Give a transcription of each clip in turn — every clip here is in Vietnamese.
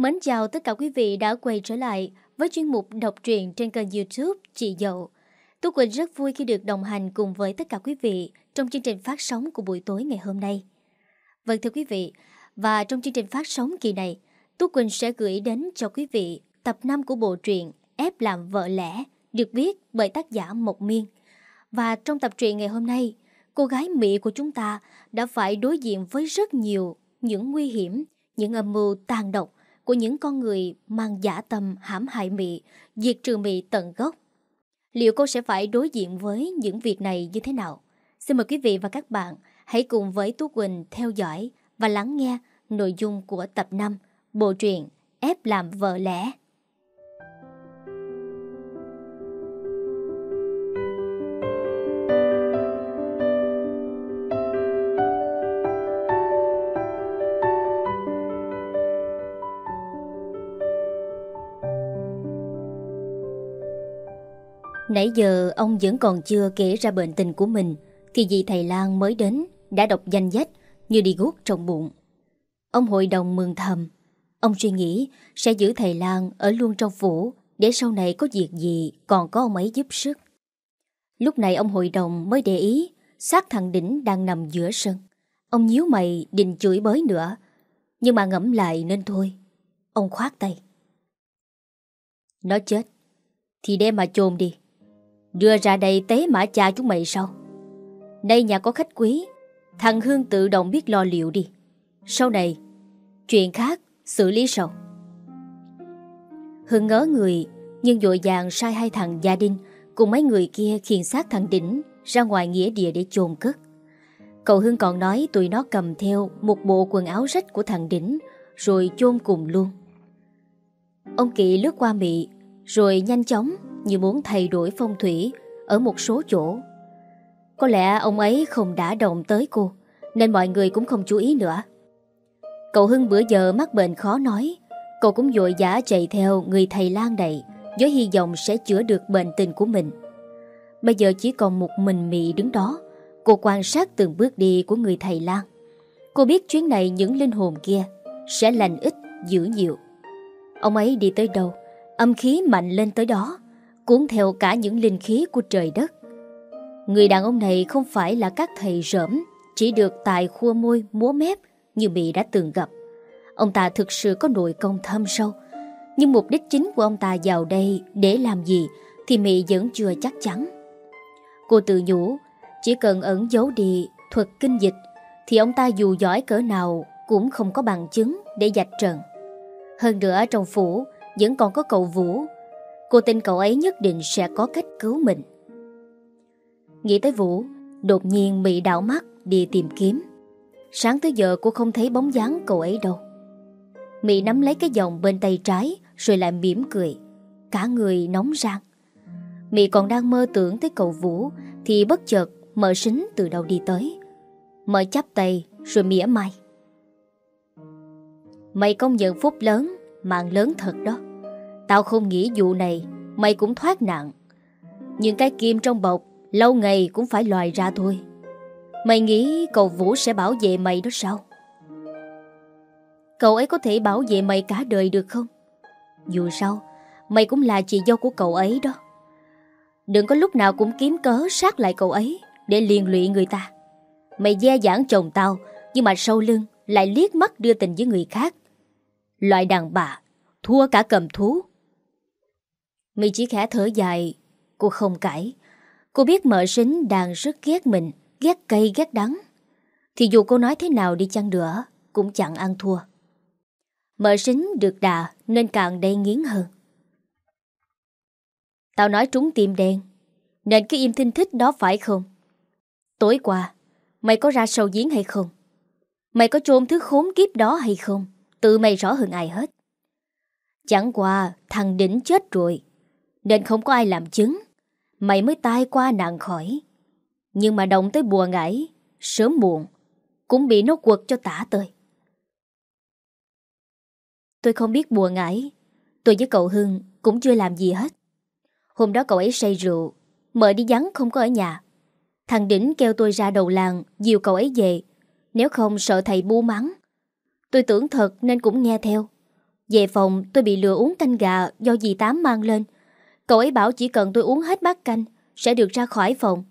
Mến chào tất cả quý vị đã quay trở lại với chuyên mục đọc truyện trên kênh youtube Chị Dậu. Tú Quỳnh rất vui khi được đồng hành cùng với tất cả quý vị trong chương trình phát sóng của buổi tối ngày hôm nay. Vâng thưa quý vị, và trong chương trình phát sóng kỳ này, Tú Quỳnh sẽ gửi đến cho quý vị tập 5 của bộ truyện Ép làm vợ lẽ được viết bởi tác giả Mộc Miên. Và trong tập truyện ngày hôm nay, cô gái Mỹ của chúng ta đã phải đối diện với rất nhiều những nguy hiểm, những âm mưu tàn độc của những con người mang giả tâm hãm hại Mỹ, diệt trừ Mỹ tận gốc. Liệu cô sẽ phải đối diện với những việc này như thế nào? Xin mời quý vị và các bạn hãy cùng với Tú Quỳnh theo dõi và lắng nghe nội dung của tập 5 bộ truyện Ép làm vợ lẽ. Nãy giờ ông vẫn còn chưa kể ra bệnh tình của mình. Thì vì thầy Lan mới đến, Đã đọc danh sách như đi guốc trong bụng. Ông hội đồng mừng thầm. Ông suy nghĩ, sẽ giữ thầy Lan ở luôn trong phủ, Để sau này có việc gì còn có ông ấy giúp sức. Lúc này ông hội đồng mới để ý, xác thằng Đỉnh đang nằm giữa sân. Ông nhíu mày, định chửi bới nữa, Nhưng mà ngẫm lại nên thôi. Ông khoát tay. Nó chết, Thì đem mà chôn đi. Đưa ra đây tế mã cha chúng mày sao Đây nhà có khách quý. Thằng Hương tự động biết lo liệu đi. Sau này, Chuyện khác xử lý sau. Hương ngớ người, Nhưng dội dàng sai hai thằng gia đình Cùng mấy người kia khiên xác thằng Đỉnh Ra ngoài nghĩa địa để chôn cất. Cậu Hương còn nói tụi nó cầm theo Một bộ quần áo rách của thằng Đỉnh Rồi chôn cùng luôn. Ông Kỵ lướt qua mị, Rồi nhanh chóng như muốn thay đổi phong thủy ở một số chỗ. Có lẽ ông ấy không đã động tới cô, nên mọi người cũng không chú ý nữa. Cậu Hưng bữa giờ mắc bệnh khó nói, cậu cũng vội vã chạy theo người thầy lang này với hy vọng sẽ chữa được bệnh tình của mình. Bây giờ chỉ còn một mình Mị đứng đó, cô quan sát từng bước đi của người thầy lang. Cô biết chuyến này những linh hồn kia sẽ lành ít dữ nhiều. Ông ấy đi tới đâu, âm khí mạnh lên tới đó cuốn theo cả những linh khí của trời đất. Người đàn ông này không phải là các thầy rỡm, chỉ được tài khua môi, múa mép như bị đã từng gặp. Ông ta thực sự có nội công thâm sâu, nhưng mục đích chính của ông ta vào đây để làm gì thì Mỹ vẫn chưa chắc chắn. Cô tự nhủ, chỉ cần ẩn giấu đi thuật kinh dịch thì ông ta dù giỏi cỡ nào cũng không có bằng chứng để dạch trần. Hơn nữa trong phủ vẫn còn có cậu Vũ Cô tin cậu ấy nhất định sẽ có cách cứu mình. Nghĩ tới Vũ, Đột nhiên Mỹ đảo mắt đi tìm kiếm. Sáng tới giờ cô không thấy bóng dáng cậu ấy đâu. Mỹ nắm lấy cái vòng bên tay trái, Rồi lại mỉm cười. Cả người nóng rang. Mỹ còn đang mơ tưởng tới cậu Vũ, Thì bất chợt mở sính từ đầu đi tới. Mở chắp tay, Rồi mỉa mai. Mày công nhận phúc lớn, Mạng lớn thật đó. Tao không nghĩ vụ này, Mày cũng thoát nạn. Nhưng cái kim trong bọc, Lâu ngày cũng phải loài ra thôi. Mày nghĩ cậu Vũ sẽ bảo vệ mày đó sao? Cậu ấy có thể bảo vệ mày cả đời được không? Dù sao, Mày cũng là chị dâu của cậu ấy đó. Đừng có lúc nào cũng kiếm cớ sát lại cậu ấy Để liên lụy người ta. Mày dè dãn chồng tao, Nhưng mà sau lưng lại liếc mắt đưa tình với người khác. Loại đàn bà, Thua cả cầm thú My chỉ khẽ thở dài. Cô không cãi. Cô biết mợ sính đang rất ghét mình, Ghét cay, ghét đắng. Thì dù cô nói thế nào đi chăng nữa, Cũng chẳng ăn thua. Mợ sính được đà Nên càng đầy nghiến hơn. Tao nói trúng tim đen, Nên cứ im thinh thích đó phải không? Tối qua, Mày có ra sầu giếng hay không? Mày có trôn thứ khốn kiếp đó hay không? Tự mày rõ hơn ai hết. Chẳng qua, thằng đỉnh chết rồi nên không có ai làm chứng. Mày mới tai qua nạn khỏi. Nhưng mà động tới bùa ngải, Sớm muộn, Cũng bị nó quật cho tả tơi. Tôi không biết bùa ngải. Tôi với cậu Hưng cũng chưa làm gì hết. Hôm đó cậu ấy say rượu, Mợ đi vắng không có ở nhà. Thằng Đỉnh kêu tôi ra đầu làng Dìu cậu ấy về, Nếu không sợ thầy bu mắng. Tôi tưởng thật nên cũng nghe theo. Về phòng tôi bị lừa uống canh gà do dì Tám mang lên. Cậu ấy bảo chỉ cần tôi uống hết bát canh sẽ được ra khỏi phòng.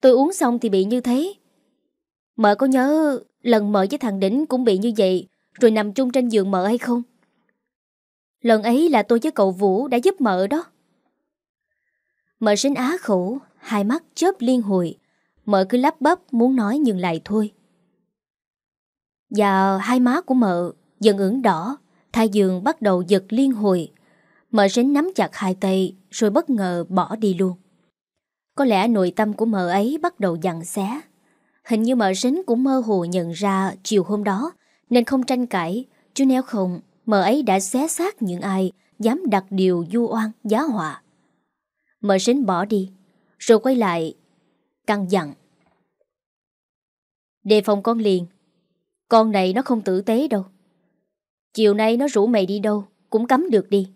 Tôi uống xong thì bị như thế. Mợ có nhớ lần mợ với thằng Đỉnh cũng bị như vậy rồi nằm chung trên giường mợ hay không? Lần ấy là tôi với cậu Vũ đã giúp mợ đó. Mợ sinh á khổ, hai mắt chớp liên hồi. Mợ cứ lắp bắp muốn nói nhưng lại thôi. Và hai má của mợ dần ửng đỏ, thai giường bắt đầu giật liên hồi. Mợ sinh nắm chặt hai tay rồi bất ngờ bỏ đi luôn. Có lẽ nội tâm của mợ ấy bắt đầu dặn xé. Hình như mợ sinh cũng mơ hồ nhận ra chiều hôm đó nên không tranh cãi, chứ nếu không mợ ấy đã xé xác những ai dám đặt điều du oan giá họa. Mợ sinh bỏ đi, rồi quay lại, căng dặn. Đề phòng con liền, con này nó không tử tế đâu. Chiều nay nó rủ mày đi đâu, cũng cấm được đi.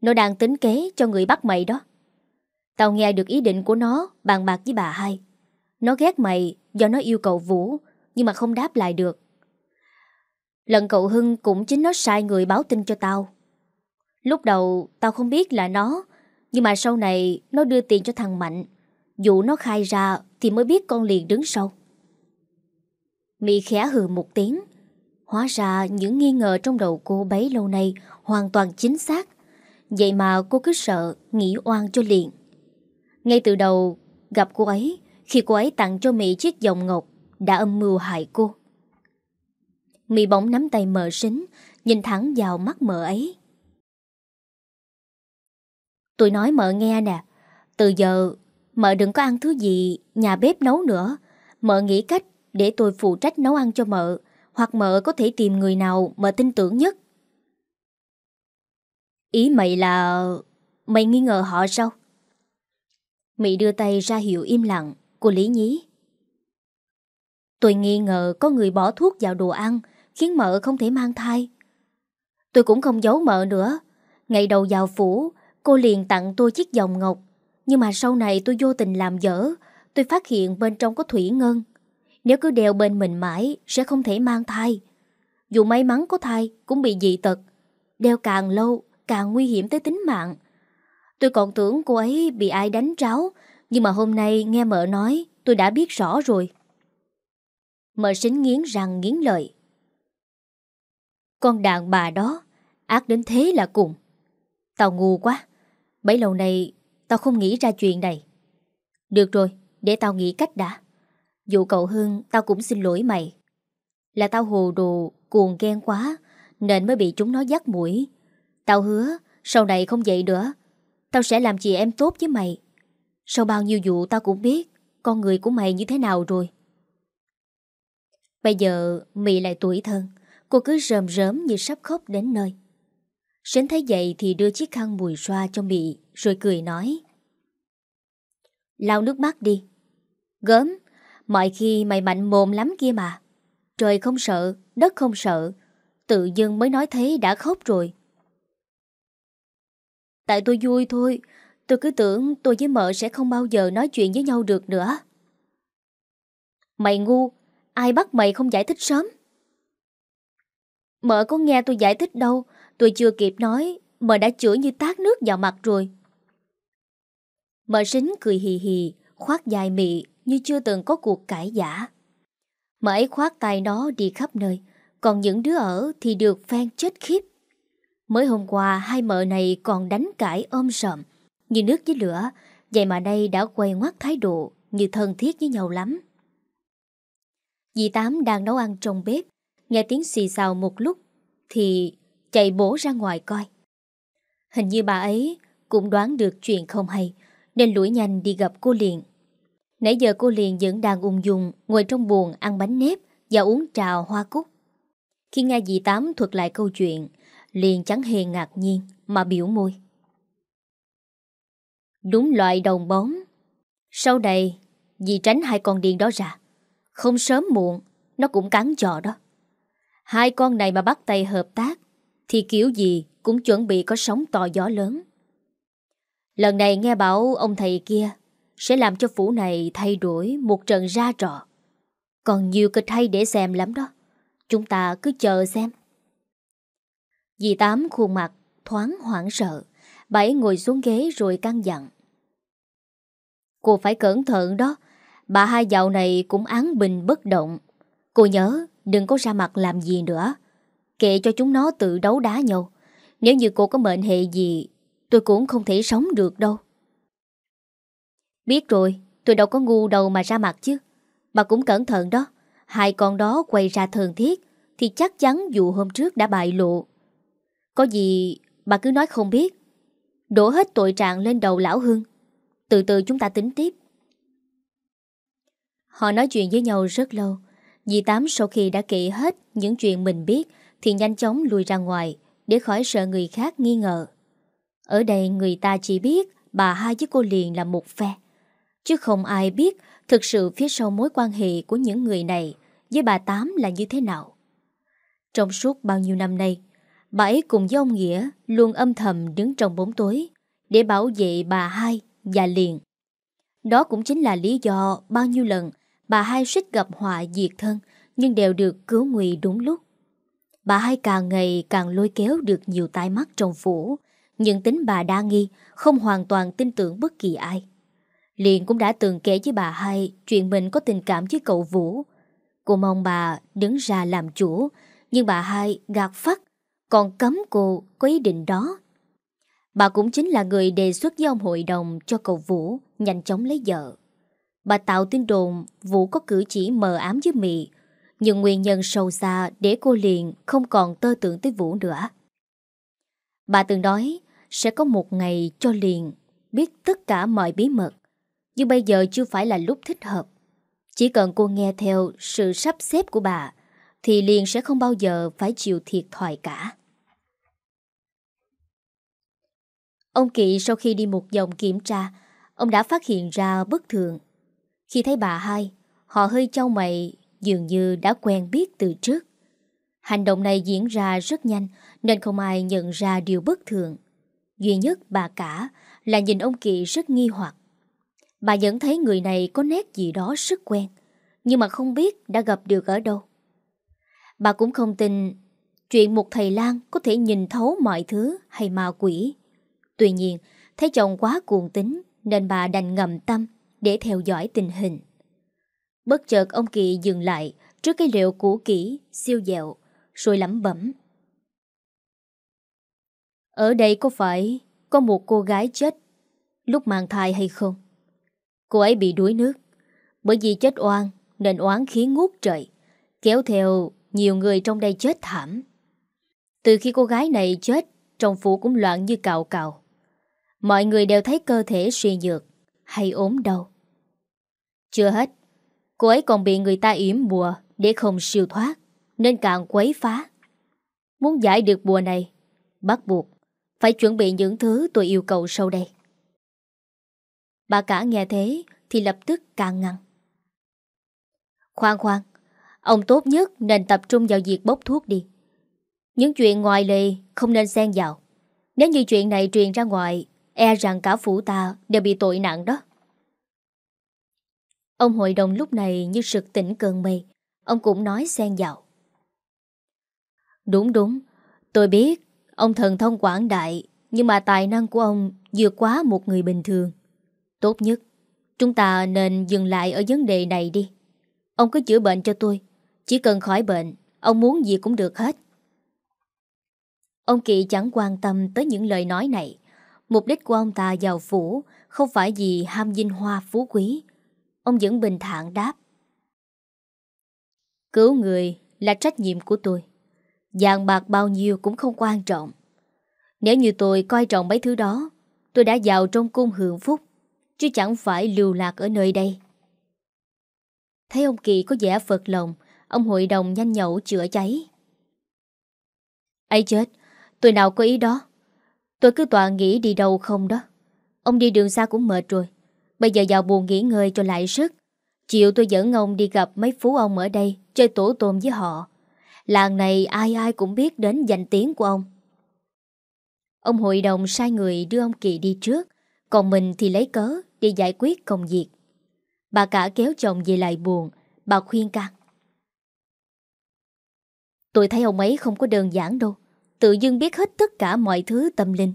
Nó đang tính kế cho người bắt mày đó. Tao nghe được ý định của nó bàn bạc với bà hai. Nó ghét mày do nó yêu cầu Vũ, nhưng mà không đáp lại được. Lần cậu Hưng cũng chính nó sai người báo tin cho tao. Lúc đầu tao không biết là nó, nhưng mà sau này nó đưa tiền cho thằng Mạnh. Dù nó khai ra thì mới biết con liền đứng sau. Mỹ khẽ hừ một tiếng. Hóa ra những nghi ngờ trong đầu cô bấy lâu nay hoàn toàn chính xác. Vậy mà cô cứ sợ nghĩ oan cho liền. Ngay từ đầu gặp cô ấy, khi cô ấy tặng cho Mỹ chiếc vòng ngọc đã âm mưu hại cô. Mỹ bỗng nắm tay mờ sính, nhìn thẳng vào mắt mờ ấy. Tôi nói mợ nghe nè, từ giờ mợ đừng có ăn thứ gì nhà bếp nấu nữa. Mợ nghĩ cách để tôi phụ trách nấu ăn cho mợ, hoặc mợ có thể tìm người nào mợ tin tưởng nhất. Ý mày là... Mày nghi ngờ họ sao? Mỹ đưa tay ra hiệu im lặng, cô Lý Nhí. Tôi nghi ngờ có người bỏ thuốc vào đồ ăn, khiến mợ không thể mang thai. Tôi cũng không giấu mợ nữa. Ngày đầu vào phủ, cô liền tặng tôi chiếc vòng ngọc. Nhưng mà sau này tôi vô tình làm dở, tôi phát hiện bên trong có thủy ngân. Nếu cứ đeo bên mình mãi, sẽ không thể mang thai. Dù may mắn có thai, cũng bị dị tật. Đeo càng lâu, càng nguy hiểm tới tính mạng. Tôi còn tưởng cô ấy bị ai đánh tráo, nhưng mà hôm nay nghe mợ nói, tôi đã biết rõ rồi. Mợ sính nghiến răng nghiến lợi. Con đàn bà đó Ác đến thế là cùng Tao ngu quá Bấy lâu nay tao không nghĩ ra chuyện này Được rồi Để tao nghĩ cách đã Dù cậu Hưng tao cũng xin lỗi mày Là tao hồ đồ Cuồng ghen quá Nên mới bị chúng nó dắt mũi Tao hứa, sau này không vậy nữa. Tao sẽ làm chị em tốt với mày. Sau bao nhiêu vụ tao cũng biết Con người của mày như thế nào rồi. Bây giờ Mị lại tuổi thân, Cô cứ rơm rớm như sắp khóc đến nơi. Sến thấy vậy thì đưa chiếc khăn mùi xoa cho Mỹ Rồi cười nói. Lau nước mắt đi. Gớm, Mọi khi mày mạnh mồm lắm kia mà. Trời không sợ, Đất không sợ. Tự dưng mới nói thế đã khóc rồi. Tại tôi vui thôi. Tôi cứ tưởng tôi với mợ sẽ không bao giờ nói chuyện với nhau được nữa. Mày ngu, Ai bắt mày không giải thích sớm? Mợ có nghe tôi giải thích đâu, Tôi chưa kịp nói, Mợ đã chửi như tát nước vào mặt rồi. Mợ sính cười hì hì Khoát dài mị Như chưa từng có cuộc cãi giả Mợ ấy khoát tay nó đi khắp nơi, Còn những đứa ở thì được phan chết khiếp. Mới hôm qua, Hai mợ này còn đánh cãi ôm sợm. Như nước với lửa, Vậy mà đây đã quay ngoắt thái độ, Như thân thiết với nhau lắm. Dì Tám đang nấu ăn trong bếp, Nghe tiếng xì xào một lúc, Thì chạy bổ ra ngoài coi. Hình như bà ấy Cũng đoán được chuyện không hay, Nên lũi nhanh đi gặp cô liền. Nãy giờ cô liền vẫn đang ung dung, Ngồi trong buồng ăn bánh nếp Và uống trà hoa cúc. Khi nghe dì Tám thuật lại câu chuyện Liền chẳng hề ngạc nhiên Mà biểu môi. Đúng loại đồng bóng Sau đây Dì tránh hai con điên đó ra, Không sớm muộn, Nó cũng cắn trò đó. Hai con này mà bắt tay hợp tác, Thì kiểu gì cũng chuẩn bị có sóng to gió lớn. Lần này nghe bảo ông thầy kia Sẽ làm cho phủ này thay đổi một trận ra trò Còn nhiều kịch hay để xem lắm đó. Chúng ta cứ chờ xem. Dì Tám khuôn mặt thoáng hoảng sợ. bảy ngồi xuống ghế rồi căng dặn. Cô phải cẩn thận đó. Bà hai dạo này cũng án bình bất động. Cô nhớ đừng có ra mặt làm gì nữa. Kệ cho chúng nó tự đấu đá nhau. Nếu như cô có mệnh hệ gì, tôi cũng không thể sống được đâu. Biết rồi, tôi đâu có ngu đâu mà ra mặt chứ. Bà cũng cẩn thận đó. Hai con đó quay ra thường thiết, thì chắc chắn dù hôm trước đã bại lộ. Có gì bà cứ nói không biết. Đổ hết tội trạng lên đầu lão Hưng. Từ từ chúng ta tính tiếp. Họ nói chuyện với nhau rất lâu. Dì Tám sau khi đã kể hết những chuyện mình biết thì nhanh chóng lùi ra ngoài để khỏi sợ người khác nghi ngờ. Ở đây người ta chỉ biết bà hai với cô liền là một phe. Chứ không ai biết thực sự phía sau mối quan hệ của những người này với bà Tám là như thế nào. Trong suốt bao nhiêu năm nay, bà ấy cùng với ông Nghĩa luôn âm thầm đứng trong bóng tối để bảo vệ bà hai và liền. Đó cũng chính là lý do bao nhiêu lần bà hai suýt gặp họa diệt thân nhưng đều được cứu nguy đúng lúc. Bà hai càng ngày càng lôi kéo được nhiều tai mắt trong phủ, nhưng tính bà đa nghi, không hoàn toàn tin tưởng bất kỳ ai. Liền cũng đã từng kể với bà hai chuyện mình có tình cảm với cậu Vũ. Cô mong bà đứng ra làm chủ, nhưng bà hai gạt phát, còn cấm cô có ý định đó. Bà cũng chính là người đề xuất với ông hội đồng cho cậu Vũ nhanh chóng lấy vợ. Bà tạo tin đồn Vũ có cử chỉ mờ ám với Mỹ, nhưng nguyên nhân sâu xa để cô liền không còn tơ tưởng tới Vũ nữa. Bà từng nói sẽ có một ngày cho liền biết tất cả mọi bí mật, nhưng bây giờ chưa phải là lúc thích hợp. Chỉ cần cô nghe theo sự sắp xếp của bà, thì liền sẽ không bao giờ phải chịu thiệt thòi cả. Ông Kỵ sau khi đi một vòng kiểm tra, ông đã phát hiện ra bất thường. Khi thấy bà hai, họ hơi trao mày dường như đã quen biết từ trước. Hành động này diễn ra rất nhanh nên không ai nhận ra điều bất thường. Duy nhất bà cả là nhìn ông Kỵ rất nghi hoặc. Bà vẫn thấy người này có nét gì đó rất quen, nhưng mà không biết đã gặp được ở đâu. Bà cũng không tin chuyện một thầy lang có thể nhìn thấu mọi thứ hay ma quỷ. Tuy nhiên, thấy chồng quá cuồng tính nên bà đành ngầm tâm để theo dõi tình hình. Bất chợt ông Kỳ dừng lại trước cái liệu cũ kỹ, siêu dẹo, rồi lẩm bẩm. Ở đây có phải có một cô gái chết lúc mang thai hay không? Cô ấy bị đuối nước, bởi vì chết oan nên oán khí ngút trời, kéo theo nhiều người trong đây chết thảm. Từ khi cô gái này chết, trong phủ cũng loạn như cào cào. Mọi người đều thấy cơ thể suy nhược hay ốm đau. Chưa hết, cô ấy còn bị người ta yểm bùa để không siêu thoát, nên càng quấy phá. Muốn giải được bùa này, bắt buộc phải chuẩn bị những thứ tôi yêu cầu sau đây. Bà cả nghe thế thì lập tức càng ngăn. Khoan khoan, ông tốt nhất nên tập trung vào việc bốc thuốc đi. Những chuyện ngoài lề không nên xen vào. Nếu như chuyện này truyền ra ngoài, e rằng cả phủ ta đều bị tội nặng đó. Ông hội đồng lúc này như sực tỉnh cơn mây. Ông cũng nói xen vào. Đúng đúng, tôi biết ông thần thông quảng đại, nhưng mà tài năng của ông vượt quá một người bình thường. Tốt nhất, chúng ta nên dừng lại ở vấn đề này đi. Ông cứ chữa bệnh cho tôi. Chỉ cần khỏi bệnh, ông muốn gì cũng được hết. Ông Kỵ chẳng quan tâm tới những lời nói này. Mục đích của ông ta giàu phủ không phải vì ham dinh hoa phú quý. Ông vẫn bình thản đáp. Cứu người là trách nhiệm của tôi. vàng bạc bao nhiêu cũng không quan trọng. Nếu như tôi coi trọng mấy thứ đó, tôi đã vào trong cung hưởng phúc, chứ chẳng phải lưu lạc ở nơi đây. Thấy ông Kỳ có vẻ phật lòng, ông hội đồng nhanh nhậu chữa cháy. ấy chết, tôi nào có ý đó. Tôi cứ toàn nghĩ đi đâu không đó. Ông đi đường xa cũng mệt rồi. Bây giờ vào buồn nghỉ ngơi cho lại sức. Chiều tôi dẫn ông đi gặp mấy phú ông ở đây, chơi tổ tôm với họ. Làng này ai ai cũng biết đến danh tiếng của ông. Ông hội đồng sai người đưa ông Kỳ đi trước, còn mình thì lấy cớ đi giải quyết công việc. Bà cả kéo chồng về lại buồn, bà khuyên can. Tôi thấy ông ấy không có đơn giản đâu. Tự dưng biết hết tất cả mọi thứ tâm linh,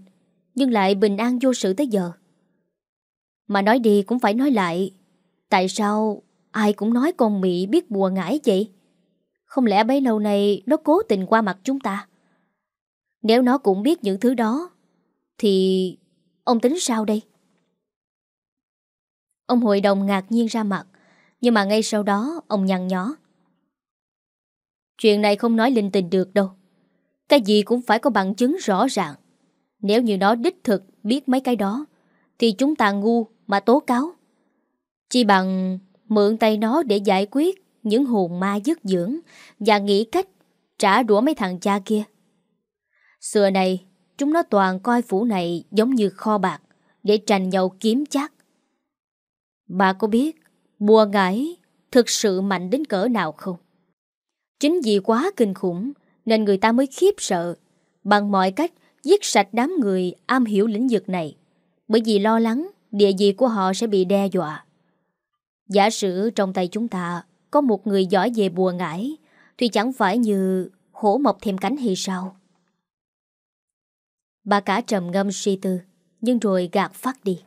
Nhưng lại bình an vô sự tới giờ Mà nói đi cũng phải nói lại, Tại sao ai cũng nói con Mỹ biết bùa ngải vậy? Không lẽ bấy lâu này nó cố tình qua mặt chúng ta? Nếu nó cũng biết những thứ đó, Thì ông tính sao đây? Ông hội đồng ngạc nhiên ra mặt, Nhưng mà ngay sau đó, ông nhăn nhó Chuyện này không nói linh tình được đâu cái gì cũng phải có bằng chứng rõ ràng Nếu như nó đích thực biết mấy cái đó Thì chúng ta ngu mà tố cáo Chỉ bằng mượn tay nó để giải quyết những hồn ma dứt dưỡng và nghĩ cách trả đũa mấy thằng cha kia. Xưa này, chúng nó toàn coi phủ này giống như kho bạc để tranh nhau kiếm chắc. Bà có biết bùa ngải thực sự mạnh đến cỡ nào không? Chính vì quá kinh khủng nên người ta mới khiếp sợ bằng mọi cách giết sạch đám người am hiểu lĩnh vực này bởi vì lo lắng địa vị của họ sẽ bị đe dọa. Giả sử trong tay chúng ta có một người giỏi về bùa ngải thì chẳng phải như hổ mọc thêm cánh hay sao? Bà cả trầm ngâm suy tư nhưng rồi gạt phát đi.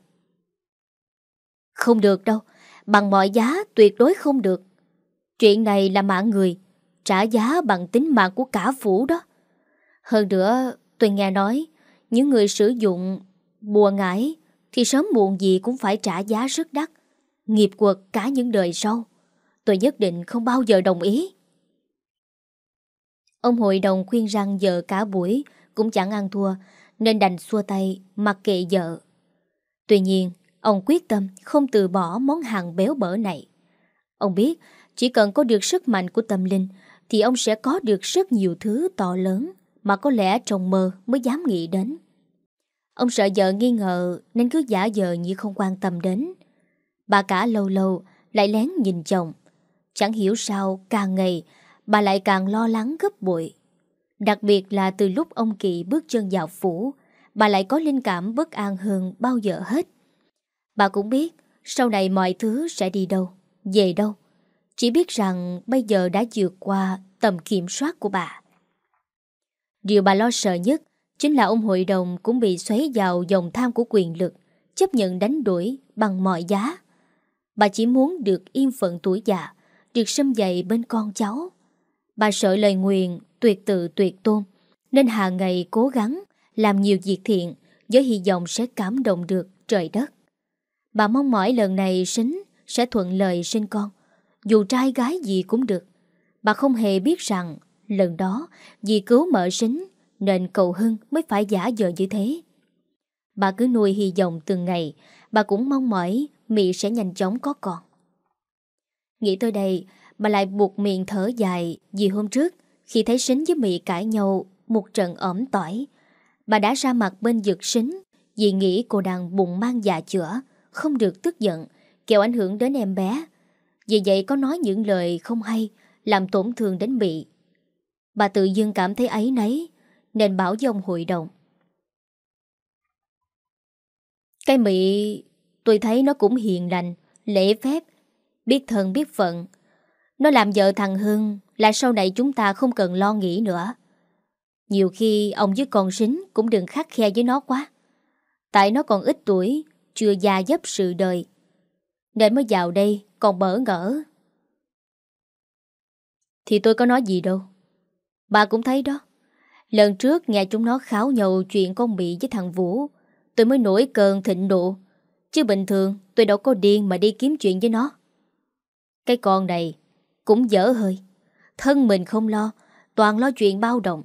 Không được đâu, bằng mọi giá tuyệt đối không được. Chuyện này là mạng người, trả giá bằng tính mạng của cả phủ đó. Hơn nữa, tôi nghe nói, những người sử dụng bùa ngải thì sớm muộn gì cũng phải trả giá rất đắt, nghiệp quật cả những đời sau. Tôi nhất định không bao giờ đồng ý. Ông hội đồng khuyên rằng vợ cả buổi cũng chẳng ăn thua, nên đành xua tay mặc kệ vợ. Tuy nhiên, ông quyết tâm không từ bỏ món hàng béo bở này. Ông biết, chỉ cần có được sức mạnh của tâm linh, thì ông sẽ có được rất nhiều thứ to lớn mà có lẽ trong mơ mới dám nghĩ đến. Ông sợ vợ nghi ngờ nên cứ giả vờ như không quan tâm đến. Bà cả lâu lâu lại lén nhìn chồng. Chẳng hiểu sao càng ngày bà lại càng lo lắng gấp bội. Đặc biệt là từ lúc ông Kỳ bước chân vào phủ, bà lại có linh cảm bất an hơn bao giờ hết. Bà cũng biết sau này mọi thứ sẽ đi đâu, về đâu. Chỉ biết rằng bây giờ đã vượt qua tầm kiểm soát của bà. Điều bà lo sợ nhất chính là ông hội đồng cũng bị xoáy vào dòng tham của quyền lực, chấp nhận đánh đuổi bằng mọi giá. Bà chỉ muốn được yên phận tuổi già, được xâm dậy bên con cháu. Bà sợ lời nguyền, tuyệt tự tuyệt tôn, nên hàng ngày cố gắng làm nhiều việc thiện với hy vọng sẽ cảm động được trời đất. Bà mong mỏi lần này sinh sẽ thuận lời sinh con, dù trai gái gì cũng được. Bà không hề biết rằng lần đó vì cứu mợ sính nên cậu Hưng mới phải giả vờ như thế. Bà cứ nuôi hy vọng từng ngày, bà cũng mong mỏi Mỹ sẽ nhanh chóng có con. Nghĩ tới đây, bà lại buộc miệng thở dài vì hôm trước khi thấy Sính với Mỹ cãi nhau một trận ẩm tỏi. Bà đã ra mặt bên dược Sính vì nghĩ cô đang bụng mang dạ chữa, không được tức giận, kẹo ảnh hưởng đến em bé. Vì vậy có nói những lời không hay, làm tổn thương đến Mỹ. Bà tự dưng cảm thấy ấy nấy, nên bảo với ông hội đồng. Cái Mỹ, tôi thấy nó cũng hiền lành, lễ phép, biết thân biết phận. Nó làm vợ thằng Hưng là sau này chúng ta không cần lo nghĩ nữa. Nhiều khi ông với con sính cũng đừng khắc khe với nó quá. Tại nó còn ít tuổi, chưa già dấp sự đời. Nên mới vào đây còn bỡ ngỡ. Thì tôi có nói gì đâu. Bà cũng thấy đó. Lần trước nghe chúng nó kháo nhầu chuyện con bị với thằng Vũ, tôi mới nổi cơn thịnh nộ. Chứ bình thường tôi đâu có điên mà đi kiếm chuyện với nó. Cái con này cũng dở hơi. Thân mình không lo, toàn lo chuyện bao động.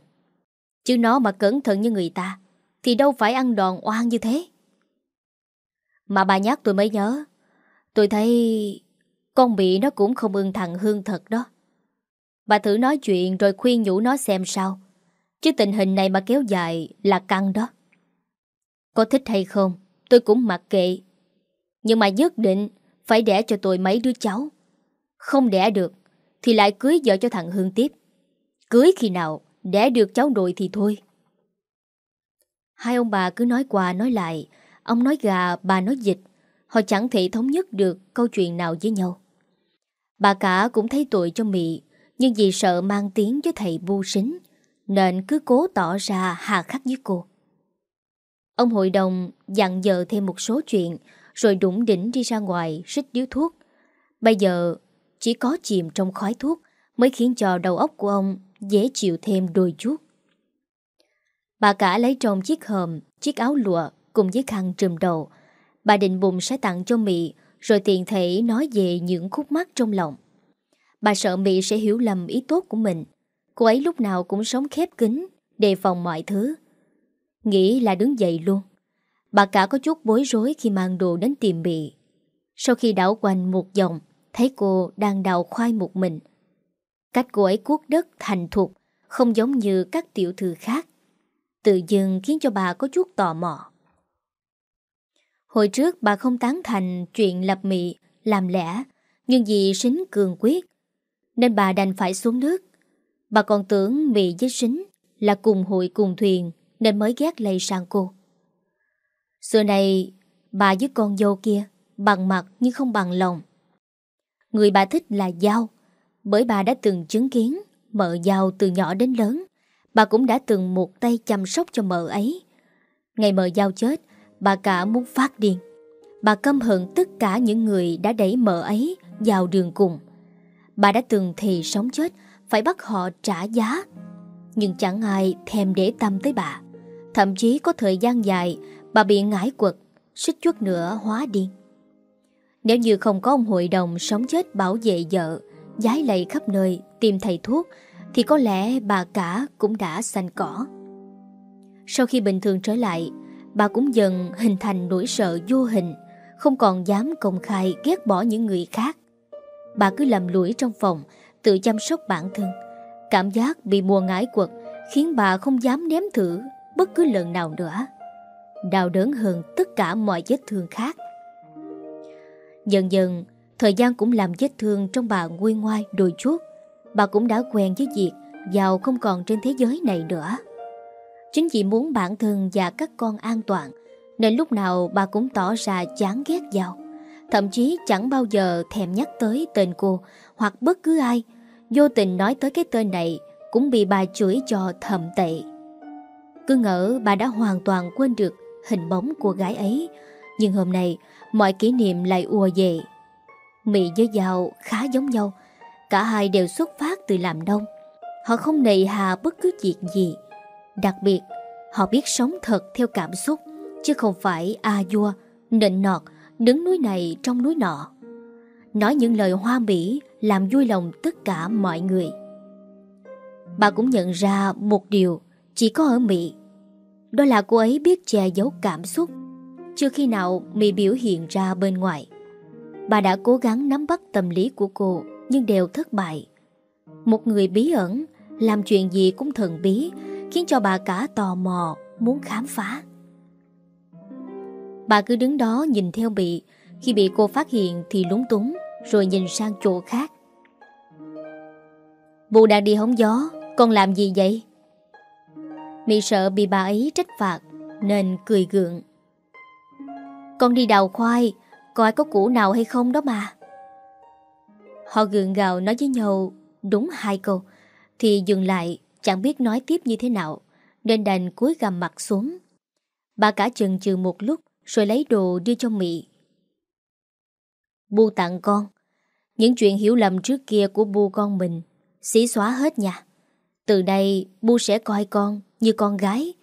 Chứ nó mà cẩn thận như người ta, thì đâu phải ăn đòn oan như thế. Mà bà nhắc tôi mới nhớ, tôi thấy con bị nó cũng không ưng thằng Hương thật đó. Bà thử nói chuyện rồi khuyên nhủ nó xem sao. Chứ tình hình này mà kéo dài là căng đó. Có thích hay không, tôi cũng mặc kệ. Nhưng mà nhất định phải đẻ cho tôi mấy đứa cháu. Không đẻ được, thì lại cưới vợ cho thằng Hương tiếp. Cưới khi nào, đẻ được cháu nội thì thôi. Hai ông bà cứ nói qua nói lại, ông nói gà, bà nói dịch. Họ chẳng thể thống nhất được câu chuyện nào với nhau. Bà cả cũng thấy tội cho Mị, nhưng vì sợ mang tiếng với thầy bu sính, Nên cứ cố tỏ ra hà khắc với cô. Ông hội đồng dặn dờ thêm một số chuyện Rồi đủng đỉnh đi ra ngoài Rít điếu thuốc. Bây giờ chỉ có chìm trong khói thuốc Mới khiến cho đầu óc của ông Dễ chịu thêm đôi chút. Bà cả lấy trong chiếc hòm Chiếc áo lụa cùng với khăn trùm đầu. Bà định bụng sẽ tặng cho Mỹ rồi tiện thể nói về những khúc mắc trong lòng. Bà sợ Mỹ sẽ hiểu lầm ý tốt của mình. Cô ấy lúc nào cũng sống khép kín, Đề phòng mọi thứ. Nghĩ là đứng dậy luôn. Bà cả có chút bối rối khi mang đồ đến tìm Mỹ. Sau khi đảo quanh một vòng, Thấy cô đang đào khoai một mình. Cách cô ấy cuốc đất thành thục, Không giống như các tiểu thư khác. Tự dưng khiến cho bà có chút tò mò. Hồi trước bà không tán thành chuyện lập mị, làm lẽ, nhưng vì sính cường quyết, nên bà đành phải xuống nước. Bà còn tưởng mị với sính là cùng hội cùng thuyền, nên mới ghét lây sang cô. Xưa này, bà với con dâu kia, bằng mặt nhưng không bằng lòng. Người bà thích là Giao, bởi bà đã từng chứng kiến mợ Giao từ nhỏ đến lớn. Bà cũng đã từng một tay chăm sóc cho mợ ấy. Ngày mợ Giao chết, bà cả muốn phát điên. Bà căm hận tất cả những người đã đẩy mợ ấy vào đường cùng. Bà đã từng thì sống chết phải bắt họ trả giá. Nhưng chẳng ai thèm để tâm tới bà. Thậm chí có thời gian dài bà bị ngãi quật, xích chút nữa hóa điên. Nếu như không có ông hội đồng sống chết bảo vệ vợ, giái lầy khắp nơi tìm thầy thuốc, thì có lẽ bà cả cũng đã xanh cỏ. Sau khi bình thường trở lại, bà cũng dần hình thành nỗi sợ vô hình, không còn dám công khai ghét bỏ những người khác. Bà cứ lầm lũi trong phòng, tự chăm sóc bản thân. Cảm giác bị mùa ngãi quật khiến bà không dám ném thử bất cứ lần nào nữa. Đau đớn hơn tất cả mọi vết thương khác. Dần dần, thời gian cũng làm vết thương trong bà nguôi ngoai đôi chút. Bà cũng đã quen với việc giàu không còn trên thế giới này nữa. Chính vì muốn bản thân và các con an toàn, Nên lúc nào bà cũng tỏ ra chán ghét giàu Thậm chí chẳng bao giờ thèm nhắc tới tên cô Hoặc bất cứ ai. Vô tình nói tới cái tên này Cũng bị bà chửi cho thầm tệ. Cứ ngỡ bà đã hoàn toàn quên được hình bóng của gái ấy. Nhưng hôm nay, Mọi kỷ niệm lại ùa về. Mị với Giao khá giống nhau. Cả hai đều xuất phát từ làm nông. Họ không nề hà bất cứ việc gì. Đặc biệt, họ biết sống thật theo cảm xúc, chứ không phải a dua, nịnh nọt, đứng núi này trong núi nọ. Nói những lời hoa mỹ làm vui lòng tất cả mọi người. Bà cũng nhận ra một điều chỉ có ở Mỹ. Đó là cô ấy biết che giấu cảm xúc. Chưa khi nào Mỹ biểu hiện ra bên ngoài. Bà đã cố gắng nắm bắt tâm lý của cô nhưng đều thất bại. Một người bí ẩn, làm chuyện gì cũng thần bí khiến cho bà cả tò mò muốn khám phá. Bà cứ đứng đó nhìn theo bị, khi bị cô phát hiện thì lúng túng, rồi nhìn sang chỗ khác. Bù đang đi hóng gió, con làm gì vậy? Mị sợ bị bà ấy trách phạt, nên cười gượng. Con đi đào khoai, coi có củ nào hay không đó mà. Họ gượng gạo nói với nhau đúng hai câu, thì dừng lại Chẳng biết nói tiếp như thế nào, Nên đành cúi gằm mặt xuống. Bà cả chừng chừ một lúc, Rồi lấy đồ đưa cho Mị. Bu tặng con. Những chuyện hiểu lầm trước kia của bu con mình, Xí xóa hết nha. Từ đây bu sẽ coi con Như con gái.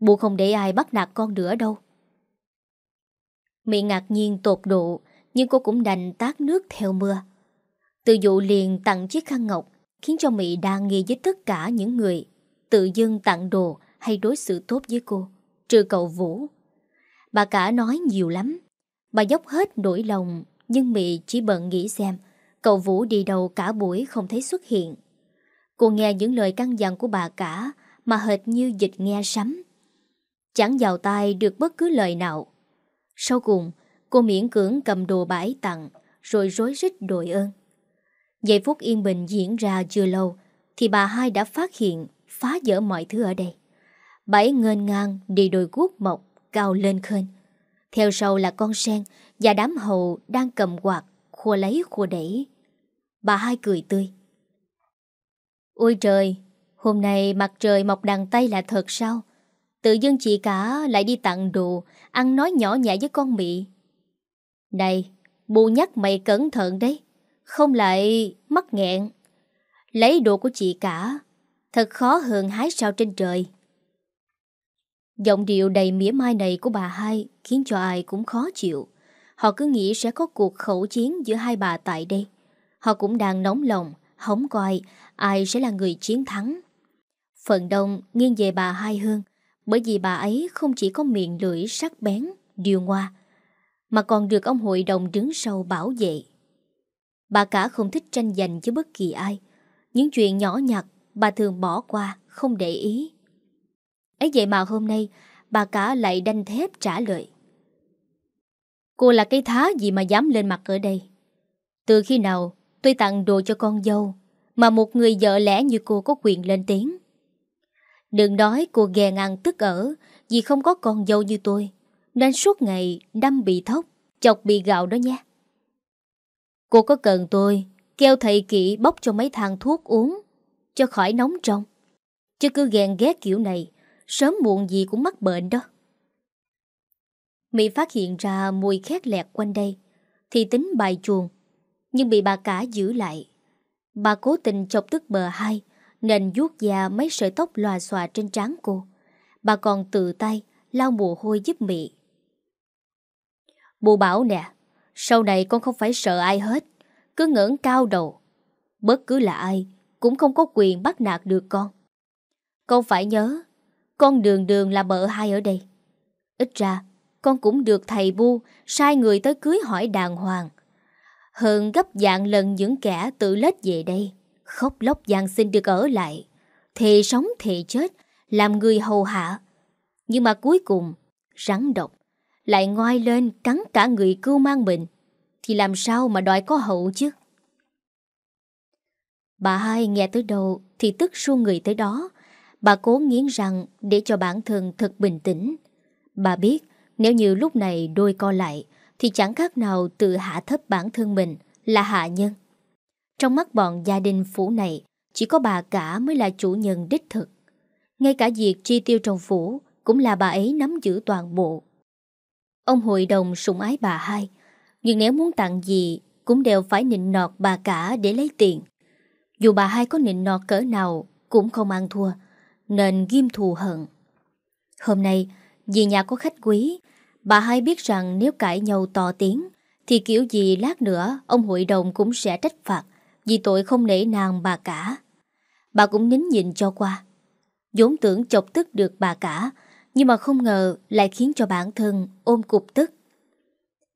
Bu không để ai bắt nạt con nữa đâu. Mị ngạc nhiên tột độ, Nhưng cô cũng đành tát nước theo mưa. Từ dụ liền tặng chiếc khăn ngọc khiến cho Mỹ đa nghi với tất cả những người tự dưng tặng đồ hay đối xử tốt với cô, trừ cậu Vũ. Bà cả nói nhiều lắm. Bà dốc hết nỗi lòng, nhưng Mỹ chỉ bận nghĩ xem cậu Vũ đi đâu cả buổi không thấy xuất hiện. Cô nghe những lời căn dặn của bà cả mà hệt như dịch nghe sấm. Chẳng vào tai được bất cứ lời nào. Sau cùng, cô miễn cưỡng cầm đồ bãi tặng rồi rối rít đội ơn. Giây phút yên bình diễn ra chưa lâu Thì bà hai đã phát hiện Phá vỡ mọi thứ ở đây. Bảy ngên ngang đi đôi guốc mộc Cao lên khên Theo sau là con sen Và đám hầu đang cầm quạt Khua lấy khua đẩy. Bà hai cười tươi. Ôi trời Hôm nay mặt trời mọc đằng Tây là thật sao? Tự dưng chị cả lại đi tặng đồ, ăn nói nhỏ nhẹ với con mị. Này, bù nhắc mày cẩn thận đấy, không lại mắc nghẹn. Lấy đồ của chị cả, thật khó hơn hái sao trên trời. Giọng điệu đầy mỉa mai này của bà hai khiến cho ai cũng khó chịu. Họ cứ nghĩ sẽ có cuộc khẩu chiến giữa hai bà tại đây. Họ cũng đang nóng lòng, hóng coi ai sẽ là người chiến thắng. Phần đông nghiêng về bà hai hơn, bởi vì bà ấy không chỉ có miệng lưỡi sắc bén, điều ngoa, mà còn được ông hội đồng đứng sau bảo vệ. Bà cả không thích tranh giành với bất kỳ ai. Những chuyện nhỏ nhặt bà thường bỏ qua, không để ý. ấy vậy mà hôm nay bà cả lại đanh thép trả lời. Cô là cái thá gì mà dám lên mặt ở đây? Từ khi nào tôi tặng đồ cho con dâu mà một người vợ lẽ như cô có quyền lên tiếng? Đừng nói cô ghen ăn tức ở vì không có con dâu như tôi nên suốt ngày đâm bị thốc, chọc bị gạo đó nha. Cô có cần tôi kêu thầy kỵ bốc cho mấy thang thuốc uống cho khỏi nóng trong. Chứ cứ ghen ghét kiểu này sớm muộn gì cũng mắc bệnh đó. Mỹ phát hiện ra mùi khét lẹt quanh đây thì tính bài chuồng nhưng bị bà cả giữ lại. Bà cố tình chọc tức bờ hai nên vuốt da mấy sợi tóc lòa xòa trên trán cô. Bà còn tự tay lau mồ hôi giúp Mỹ. Bù bảo nè, sau này con không phải sợ ai hết, cứ ngẩng cao đầu. Bất cứ là ai cũng không có quyền bắt nạt được con. Con phải nhớ, con đường đường là bợ hai ở đây. Ít ra, con cũng được thầy bu sai người tới cưới hỏi đàng hoàng. Hơn gấp dạng lần những kẻ tự lết về đây, khóc lóc gian xin được ở lại. Thề sống thề chết, làm người hầu hạ. Nhưng mà cuối cùng, rắn độc, lại ngoai lên cắn cả người cưu mang mình, thì làm sao mà đòi có hậu chứ? Bà hai nghe tới đâu thì tức suông người tới đó. Bà cố nghiến rằng để cho bản thân thật bình tĩnh. Bà biết nếu như lúc này đôi co lại thì chẳng khác nào tự hạ thấp bản thân mình là hạ nhân. Trong mắt bọn gia đình phủ này chỉ có bà cả mới là chủ nhân đích thực. Ngay cả việc chi tiêu trong phủ cũng là bà ấy nắm giữ toàn bộ. Ông hội đồng sủng ái bà hai, nhưng nếu muốn tặng gì cũng đều phải nịnh nọt bà cả để lấy tiền. Dù bà hai có nịnh nọt cỡ nào cũng không ăn thua, nên ghim thù hận. Hôm nay, vì nhà có khách quý, bà hai biết rằng nếu cãi nhau to tiếng, thì kiểu gì lát nữa ông hội đồng cũng sẽ trách phạt vì tội không nể nàng bà cả. Bà cũng nín nhìn cho qua. vốn tưởng chọc tức được bà cả, nhưng mà không ngờ lại khiến cho bản thân ôm cục tức.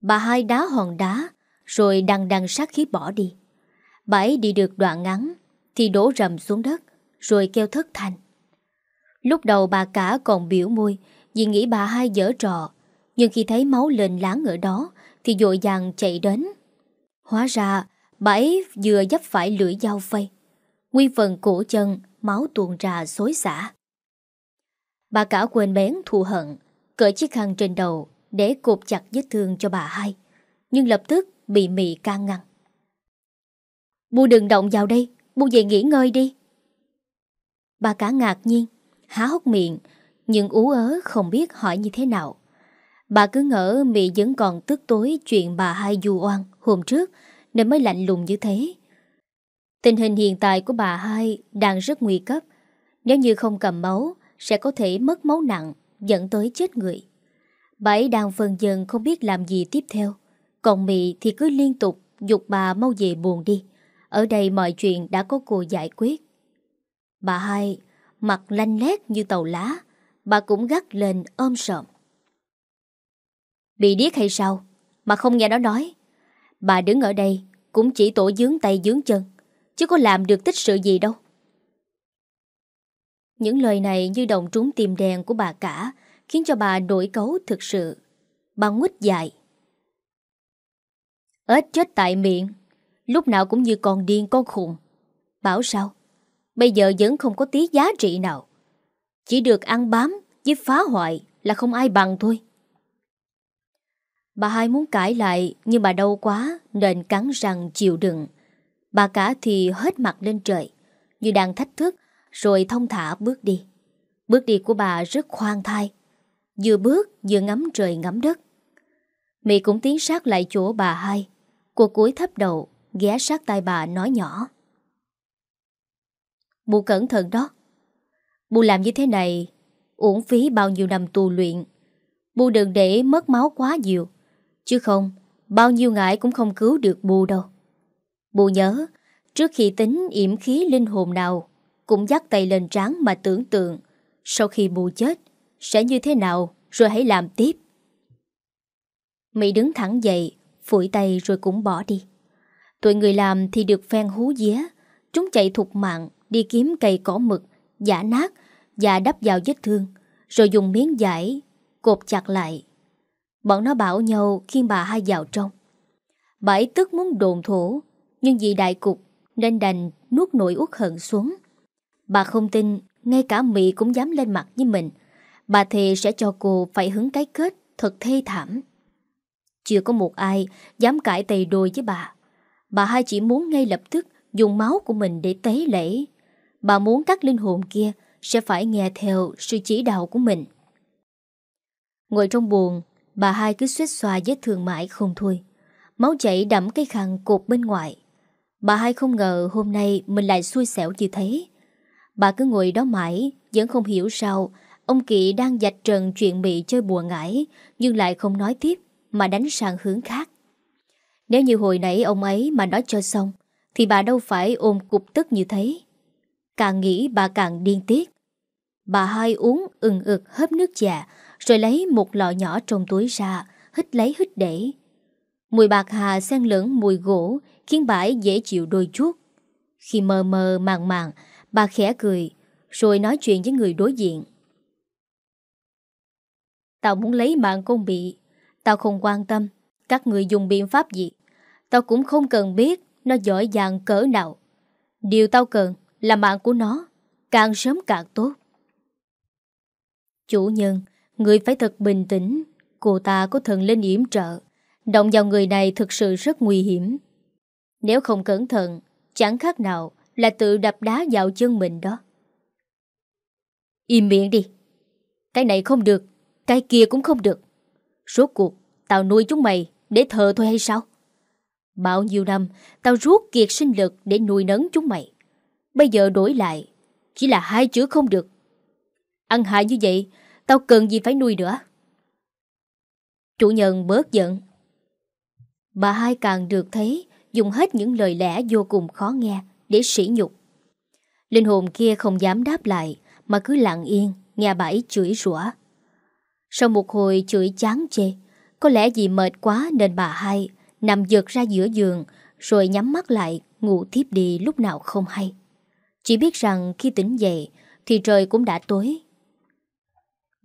Bà hai đá hòn đá, rồi đằng đằng sát khí bỏ đi. Bà ấy đi được đoạn ngắn, thì đổ rầm xuống đất, rồi kêu thất thanh. Lúc đầu bà cả còn biểu môi vì nghĩ bà hai dở trò, nhưng khi thấy máu lên láng ở đó thì dội dàng chạy đến. Hóa ra bà ấy vừa dấp phải lưỡi dao phay. Nguyên phần cổ chân, máu tuôn ra xối xả. Bà cả quên bén thù hận, cởi chiếc khăn trên đầu để cột chặt vết thương cho bà hai. Nhưng lập tức bị mị can ngăn. Bu đừng động vào đây, bu về nghỉ ngơi đi. Bà cả ngạc nhiên, há hốc miệng, nhưng ú ớ không biết hỏi như thế nào. Bà cứ ngỡ mị vẫn còn tức tối chuyện bà hai du oan hôm trước nên mới lạnh lùng như thế. Tình hình hiện tại của bà hai đang rất nguy cấp. Nếu như không cầm máu, sẽ có thể mất máu nặng, dẫn tới chết người. Bà ấy đang phần dần không biết làm gì tiếp theo. Còn Mỹ thì cứ liên tục dục bà mau về buồn đi. Ở đây mọi chuyện đã có cô giải quyết. Bà hai mặt lanh lét như tàu lá, bà cũng gắt lên ôm sợm. Bị điếc hay sao? Mà không nghe nó nói. Bà đứng ở đây cũng chỉ tổ dướng tay dướng chân, chứ có làm được tích sự gì đâu. Những lời này như đồng trúng tim đèn của bà cả, khiến cho bà đổi cấu thực sự. Bà nguyết dài. Ếch chết tại miệng, lúc nào cũng như con điên con khùng. Bảo sao? Bây giờ vẫn không có tí giá trị nào. Chỉ được ăn bám với phá hoại là không ai bằng thôi. Bà hai muốn cãi lại nhưng bà đau quá nên cắn răng chịu đựng. Bà cả thì hết mặt lên trời, như đang thách thức rồi thông thả bước đi. Bước đi của bà rất khoan thai. Vừa bước, vừa ngắm trời ngắm đất. Mỹ cũng tiến sát lại chỗ bà hai. Cô cúi thấp đầu, Ghé sát tai bà nói nhỏ. Bù cẩn thận đó. Bù làm như thế này, Uổng phí bao nhiêu năm tu luyện. Bù đừng để mất máu quá nhiều. Chứ không, Bao nhiêu ngại cũng không cứu được bù đâu. Bù nhớ, Trước khi tính yểm khí linh hồn nào cũng dắt tay lên trán mà tưởng tượng, Sau khi bù chết, Sẽ như thế nào Rồi hãy làm tiếp. Mỹ đứng thẳng dậy, Phủi tay rồi cũng bỏ đi. Tụi người làm thì được phen hú día Chúng chạy thục mạng, Đi kiếm cây cỏ mực, Giả nát Và đắp vào vết thương, Rồi dùng miếng giải Cột chặt lại. Bọn nó bảo nhau khi bà hai vào trong. Bà ấy tức muốn đồn thổ, Nhưng vì đại cục Nên đành nuốt nỗi uất hận xuống Bà không tin, Ngay cả Mỹ cũng dám lên mặt với mình. Bà thề sẽ cho cô phải hứng cái kết Thật thê thảm. Chưa có một ai dám cãi tay đôi với bà. Bà hai chỉ muốn ngay lập tức Dùng máu của mình để tế lễ. Bà muốn các linh hồn kia Sẽ phải nghe theo sự chỉ đạo của mình. Ngồi trong buồn Bà hai cứ suýt xoa vết thương mãi không thôi. Máu chảy đẫm cái khăn cột bên ngoài. Bà hai không ngờ hôm nay Mình lại xui xẻo như thế. Bà cứ ngồi đó mãi, Vẫn không hiểu sao Ông Kỵ đang dạch trần chuyện bị chơi bùa ngải, Nhưng lại không nói tiếp, Mà đánh sang hướng khác. Nếu như hồi nãy ông ấy mà nói cho xong, Thì bà đâu phải ôm cục tức như thế. Càng nghĩ bà càng điên tiết. Bà hai uống ừng ực hớp nước trà, Rồi lấy một lọ nhỏ trong túi ra, Hít lấy hít để. Mùi bạc hà xen lẫn mùi gỗ Khiến bà ấy dễ chịu đôi chút. Khi mờ mờ màng màng Bà khẽ cười, Rồi nói chuyện với người đối diện. Tao muốn lấy mạng con bị. Tao không quan tâm. Các người dùng biện pháp gì? Tao cũng không cần biết Nó giỏi giang cỡ nào. Điều tao cần là mạng của nó. Càng sớm càng tốt. Chủ nhân, Người phải thật bình tĩnh. Cô ta có thần lên yểm trợ. Động vào người này thực sự rất nguy hiểm. Nếu không cẩn thận, Chẳng khác nào là tự đập đá vào chân mình đó. Im miệng đi. Cái này không được, Cái kia cũng không được. Rốt cuộc, Tao nuôi chúng mày để thờ thôi hay sao? Bao nhiêu năm, Tao rút kiệt sinh lực để nuôi nấng chúng mày. Bây giờ đổi lại, Chỉ là hai chữ không được. Ăn hại như vậy, Tao cần gì phải nuôi nữa? Chủ nhân bớt giận. Bà hai càng được thấy, Dùng hết những lời lẽ vô cùng khó nghe. Để sỉ nhục. Linh hồn kia không dám đáp lại, Mà cứ lặng yên, Nghe bà ấy chửi rủa. Sau một hồi chửi chán chê, Có lẽ vì mệt quá nên bà hai Nằm giật ra giữa giường, Rồi nhắm mắt lại, Ngủ thiếp đi lúc nào không hay. Chỉ biết rằng khi tỉnh dậy, Thì trời cũng đã tối.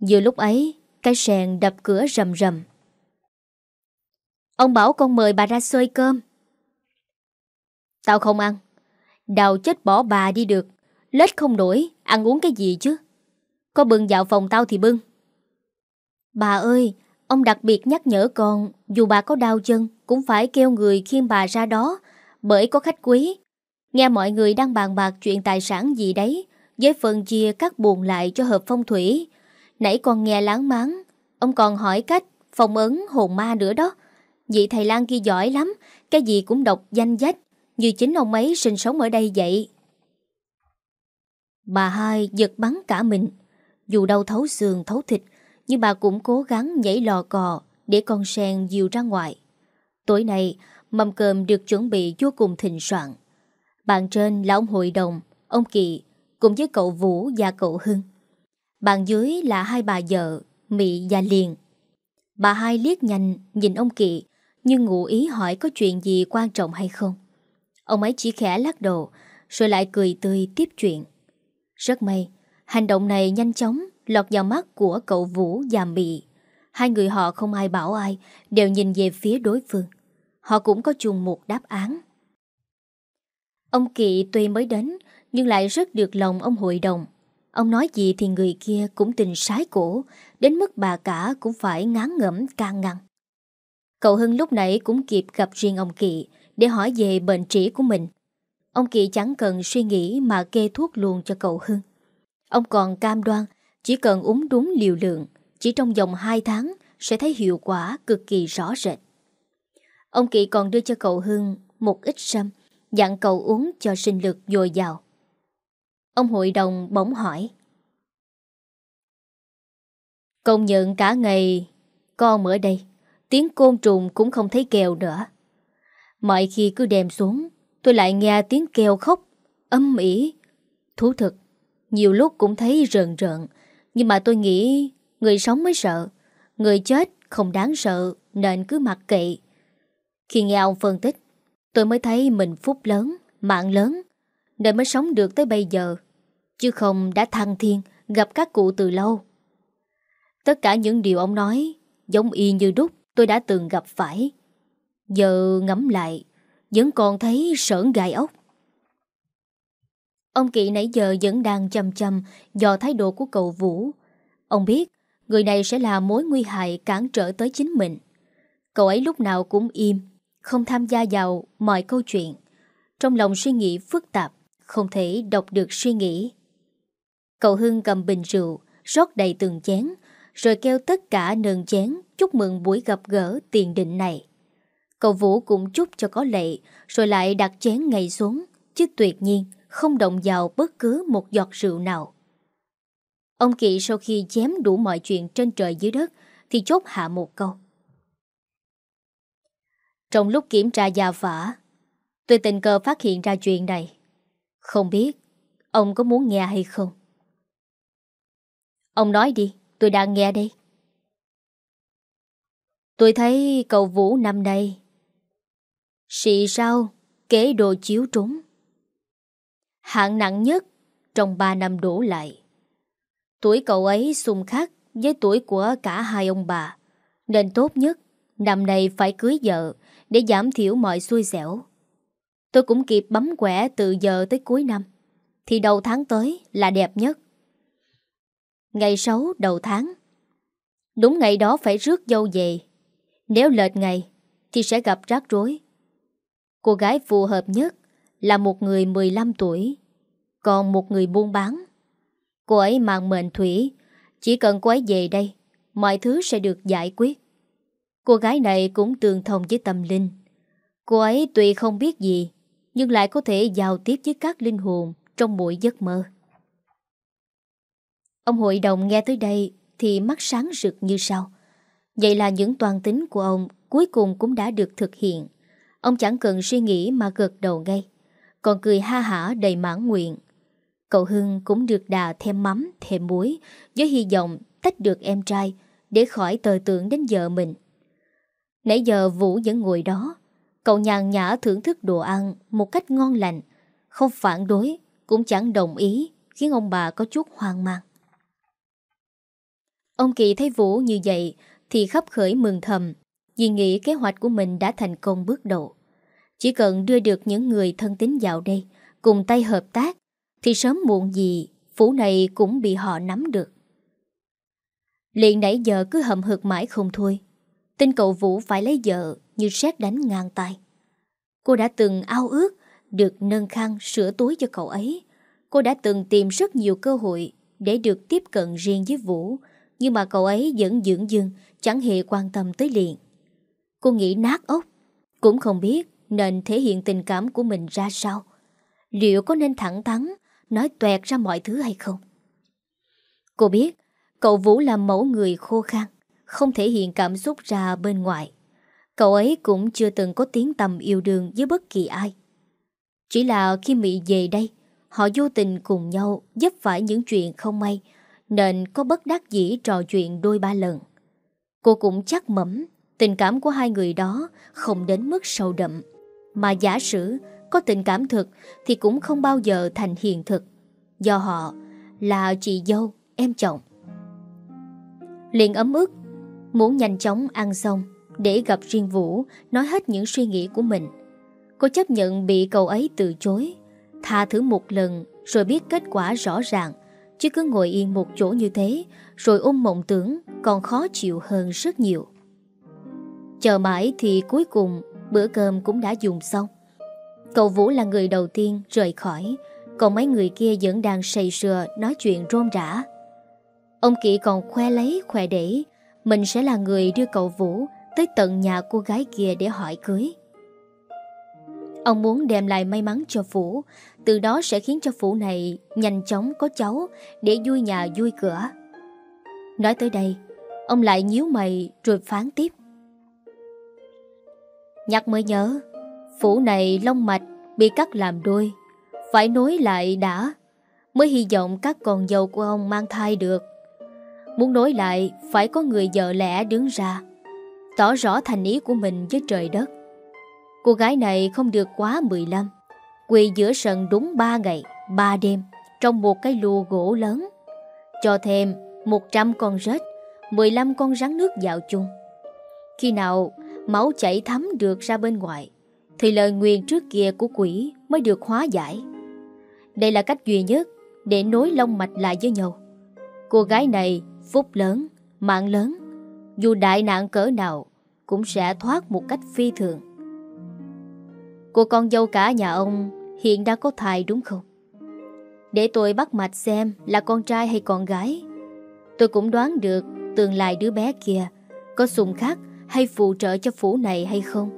Vừa lúc ấy, Cái sèn đập cửa rầm rầm. Ông bảo con mời bà ra xơi cơm. Tao không ăn đau chết bỏ bà đi được. Lết không nổi, Ăn uống cái gì chứ? Có bưng vào phòng tao thì bưng. Bà ơi, Ông đặc biệt nhắc nhở con, Dù bà có đau chân, Cũng phải kêu người khiêng bà ra đó. Bởi có khách quý. Nghe mọi người đang bàn bạc chuyện tài sản gì đấy, Với phần chia cắt buồn lại cho hợp phong thủy. Nãy con nghe láng máng, Ông còn hỏi cách phòng ấn hồn ma nữa đó. Vị thầy Lan kia giỏi lắm, Cái gì cũng đọc danh dách như chính ông ấy sinh sống ở đây vậy. Bà hai giật bắn cả mình. Dù đau thấu xương, thấu thịt, Nhưng bà cũng cố gắng nhảy lò cò Để con sen dìu ra ngoài. Tối nay, Mâm cơm được chuẩn bị vô cùng thịnh soạn. Bàn trên là ông hội đồng, Ông Kỳ, Cùng với cậu Vũ và cậu Hưng. Bàn dưới là hai bà vợ, Mị và Liền. Bà hai liếc nhanh nhìn ông Kỳ, Nhưng ngụ ý hỏi có chuyện gì quan trọng hay không. Ông ấy chỉ khẽ lắc đầu, Rồi lại cười tươi tiếp chuyện. Rất may, Hành động này nhanh chóng Lọt vào mắt của cậu Vũ và Mị. Hai người họ không ai bảo ai, Đều nhìn về phía đối phương. Họ cũng có chung một đáp án. Ông Kỵ tuy mới đến, Nhưng lại rất được lòng ông hội đồng. Ông nói gì thì người kia cũng tình sái cổ, Đến mức bà cả cũng phải ngán ngẩm can ngăn. Cậu Hưng lúc nãy cũng kịp gặp riêng ông Kỵ để hỏi về bệnh trĩ của mình Ông Kỳ chẳng cần suy nghĩ mà kê thuốc luôn cho cậu Hưng. Ông còn cam đoan chỉ cần uống đúng liều lượng, chỉ trong vòng 2 tháng sẽ thấy hiệu quả cực kỳ rõ rệt. Ông Kỳ còn đưa cho cậu Hưng một ít sâm, dặn cậu uống cho sinh lực dồi dào. Ông hội đồng bỗng hỏi. Công nhận cả ngày con ở đây, tiếng côn trùng cũng không thấy kèo nữa. Mọi khi cứ đem xuống, tôi lại nghe tiếng kêu khóc, âm ỉ. Thú thực, nhiều lúc cũng thấy rợn rợn, nhưng mà tôi nghĩ người sống mới sợ, người chết không đáng sợ nên cứ mặc kệ. Khi nghe ông phân tích, tôi mới thấy mình phúc lớn, mạng lớn, nên mới sống được tới bây giờ, chứ không đã thăng thiên gặp các cụ từ lâu. Tất cả những điều ông nói giống y như đúc tôi đã từng gặp phải. Giờ ngắm lại, vẫn còn thấy sởn gai ốc. Ông Kỵ nãy giờ vẫn đang chăm chăm do thái độ của cậu Vũ. Ông biết người này sẽ là mối nguy hại cản trở tới chính mình. Cậu ấy lúc nào cũng im, không tham gia vào mọi câu chuyện. Trong lòng suy nghĩ phức tạp, không thể đọc được suy nghĩ. Cậu Hưng cầm bình rượu, rót đầy từng chén, rồi kêu tất cả nâng chén chúc mừng buổi gặp gỡ tiền định này. Cậu Vũ cũng chúc cho có lệ, rồi lại đặt chén ngay xuống, chứ tuyệt nhiên không động vào bất cứ một giọt rượu nào. Ông Kỵ sau khi chém đủ mọi chuyện trên trời dưới đất thì chốt hạ một câu. Trong lúc kiểm tra gia phả, tôi tình cờ phát hiện ra chuyện này. Không biết ông có muốn nghe hay không? Ông nói đi, tôi đang nghe đây. Tôi thấy cậu Vũ năm nay Xị sao Kế đồ chiếu trúng Hạng nặng nhất Trong 3 năm đổ lại. Tuổi cậu ấy xung khắc Với tuổi của cả hai ông bà. Nên tốt nhất, Năm nay phải cưới vợ Để giảm thiểu mọi xui xẻo. Tôi cũng kịp bấm quẻ từ giờ tới cuối năm. Thì đầu tháng tới là đẹp nhất. Ngày xấu đầu tháng. Đúng ngày đó phải rước dâu về. Nếu lệch ngày Thì sẽ gặp rắc rối. Cô gái phù hợp nhất Là một người 15 tuổi, Còn một người buôn bán. Cô ấy mang mệnh thủy, Chỉ cần cô ấy về đây, Mọi thứ sẽ được giải quyết. Cô gái này cũng tương thông với tâm linh. Cô ấy tuy không biết gì, Nhưng lại có thể giao tiếp với các linh hồn Trong mỗi giấc mơ. Ông hội đồng nghe tới đây Thì mắt sáng rực như sau. Vậy là những toàn tính của ông Cuối cùng cũng đã được thực hiện. Ông chẳng cần suy nghĩ mà gật đầu ngay Còn cười ha hả đầy mãn nguyện. Cậu Hưng cũng được đà thêm mắm, thêm muối Với hy vọng tách được em trai Để khỏi tờ tưởng đến vợ mình. Nãy giờ Vũ vẫn ngồi đó Cậu nhàn nhã thưởng thức đồ ăn Một cách ngon lành Không phản đối Cũng chẳng đồng ý Khiến ông bà có chút hoang mang. Ông Kỳ thấy Vũ như vậy Thì khắp khởi mừng thầm vì nghĩ kế hoạch của mình đã thành công bước đầu. Chỉ cần đưa được những người thân tín vào đây, Cùng tay hợp tác, Thì sớm muộn gì Phủ này cũng bị họ nắm được. Liền nãy giờ cứ hậm hực mãi không thôi. Tin cậu Vũ phải lấy vợ Như xét đánh ngang tay. Cô đã từng ao ước Được nâng khăn sửa túi cho cậu ấy. Cô đã từng tìm rất nhiều cơ hội Để được tiếp cận riêng với Vũ, Nhưng mà cậu ấy vẫn dưỡng dưng Chẳng hề quan tâm tới liền. Cô nghĩ nát ốc. Cũng không biết nên thể hiện tình cảm của mình ra sao. Liệu có nên thẳng thắn, Nói toẹt ra mọi thứ hay không? Cô biết, Cậu Vũ là mẫu người khô khan, Không thể hiện cảm xúc ra bên ngoài. Cậu ấy cũng chưa từng có tiếng tầm yêu đương với bất kỳ ai. Chỉ là khi Mỹ về đây, Họ vô tình cùng nhau giúp phải những chuyện không may, Nên có bất đắc dĩ trò chuyện đôi ba lần. Cô cũng chắc mẩm Tình cảm của hai người đó không đến mức sâu đậm. Mà giả sử có tình cảm thực Thì cũng không bao giờ thành hiện thực. Do họ là chị dâu, em chồng. Liền ấm ức Muốn nhanh chóng ăn xong Để gặp riêng Vũ Nói hết những suy nghĩ của mình. Cô chấp nhận bị cậu ấy từ chối Tha thứ một lần Rồi biết kết quả rõ ràng Chứ cứ ngồi yên một chỗ như thế Rồi ôm mộng tưởng Còn khó chịu hơn rất nhiều. Chờ mãi thì cuối cùng Bữa cơm cũng đã dùng xong. Cậu Vũ là người đầu tiên rời khỏi Còn mấy người kia vẫn đang say sưa Nói chuyện rôm rã. Ông Kỵ còn khoe lấy khoe để Mình sẽ là người đưa cậu Vũ Tới tận nhà cô gái kia để hỏi cưới. Ông muốn đem lại may mắn cho Vũ, Từ đó sẽ khiến cho Vũ này Nhanh chóng có cháu Để vui nhà vui cửa. Nói tới đây Ông lại nhíu mày rồi phán tiếp. Nhắc mới nhớ, Phủ này lông mạch Bị cắt làm đôi, Phải nối lại đã, Mới hy vọng các con dâu của ông mang thai được. Muốn nối lại, Phải có người vợ lẽ đứng ra, Tỏ rõ thành ý của mình với trời đất. Cô gái này không được quá 15 Quỳ giữa sân đúng 3 ngày 3 đêm, Trong một cái lùa gỗ lớn. Cho thêm 100 con rết 15 con rắn nước dạo chung. Khi nào máu chảy thấm được ra bên ngoài, Thì lời nguyền trước kia của quỷ mới được hóa giải. Đây là cách duy nhất Để nối lông mạch lại với nhau. Cô gái này phúc lớn, Mạng lớn, Dù đại nạn cỡ nào Cũng sẽ thoát một cách phi thường. Cô con dâu cả nhà ông Hiện đã có thai đúng không? Để tôi bắt mạch xem Là con trai hay con gái, Tôi cũng đoán được Tương lai đứa bé kia Có sùng khắc hay phụ trợ cho phủ này hay không,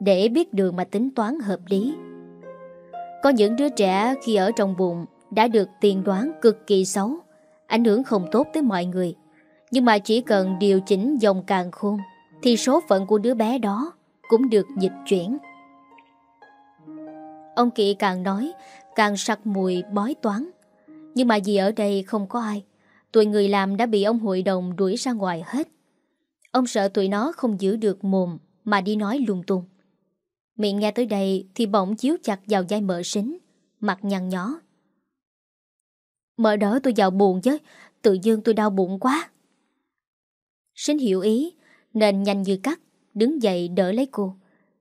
Để biết đường mà tính toán hợp lý. Có những đứa trẻ khi ở trong bụng Đã được tiền đoán cực kỳ xấu, Ảnh hưởng không tốt tới mọi người. Nhưng mà chỉ cần điều chỉnh dòng càng khôn, Thì số phận của đứa bé đó Cũng được dịch chuyển. Ông Kỵ càng nói, Càng sặc mùi, bói toán. Nhưng mà vì ở đây không có ai, Tụi người làm đã bị ông hội đồng đuổi ra ngoài hết. Ông sợ tụi nó không giữ được mồm Mà đi nói lung tung. Miệng nghe tới đây Thì bỗng chiếu chặt vào dây mỡ xính Mặt nhăn nhó. Mỡ đỡ tôi vào buồn chứ Tự dưng tôi đau bụng quá. Xính hiểu ý, Nên nhanh như cắt, Đứng dậy đỡ lấy cô.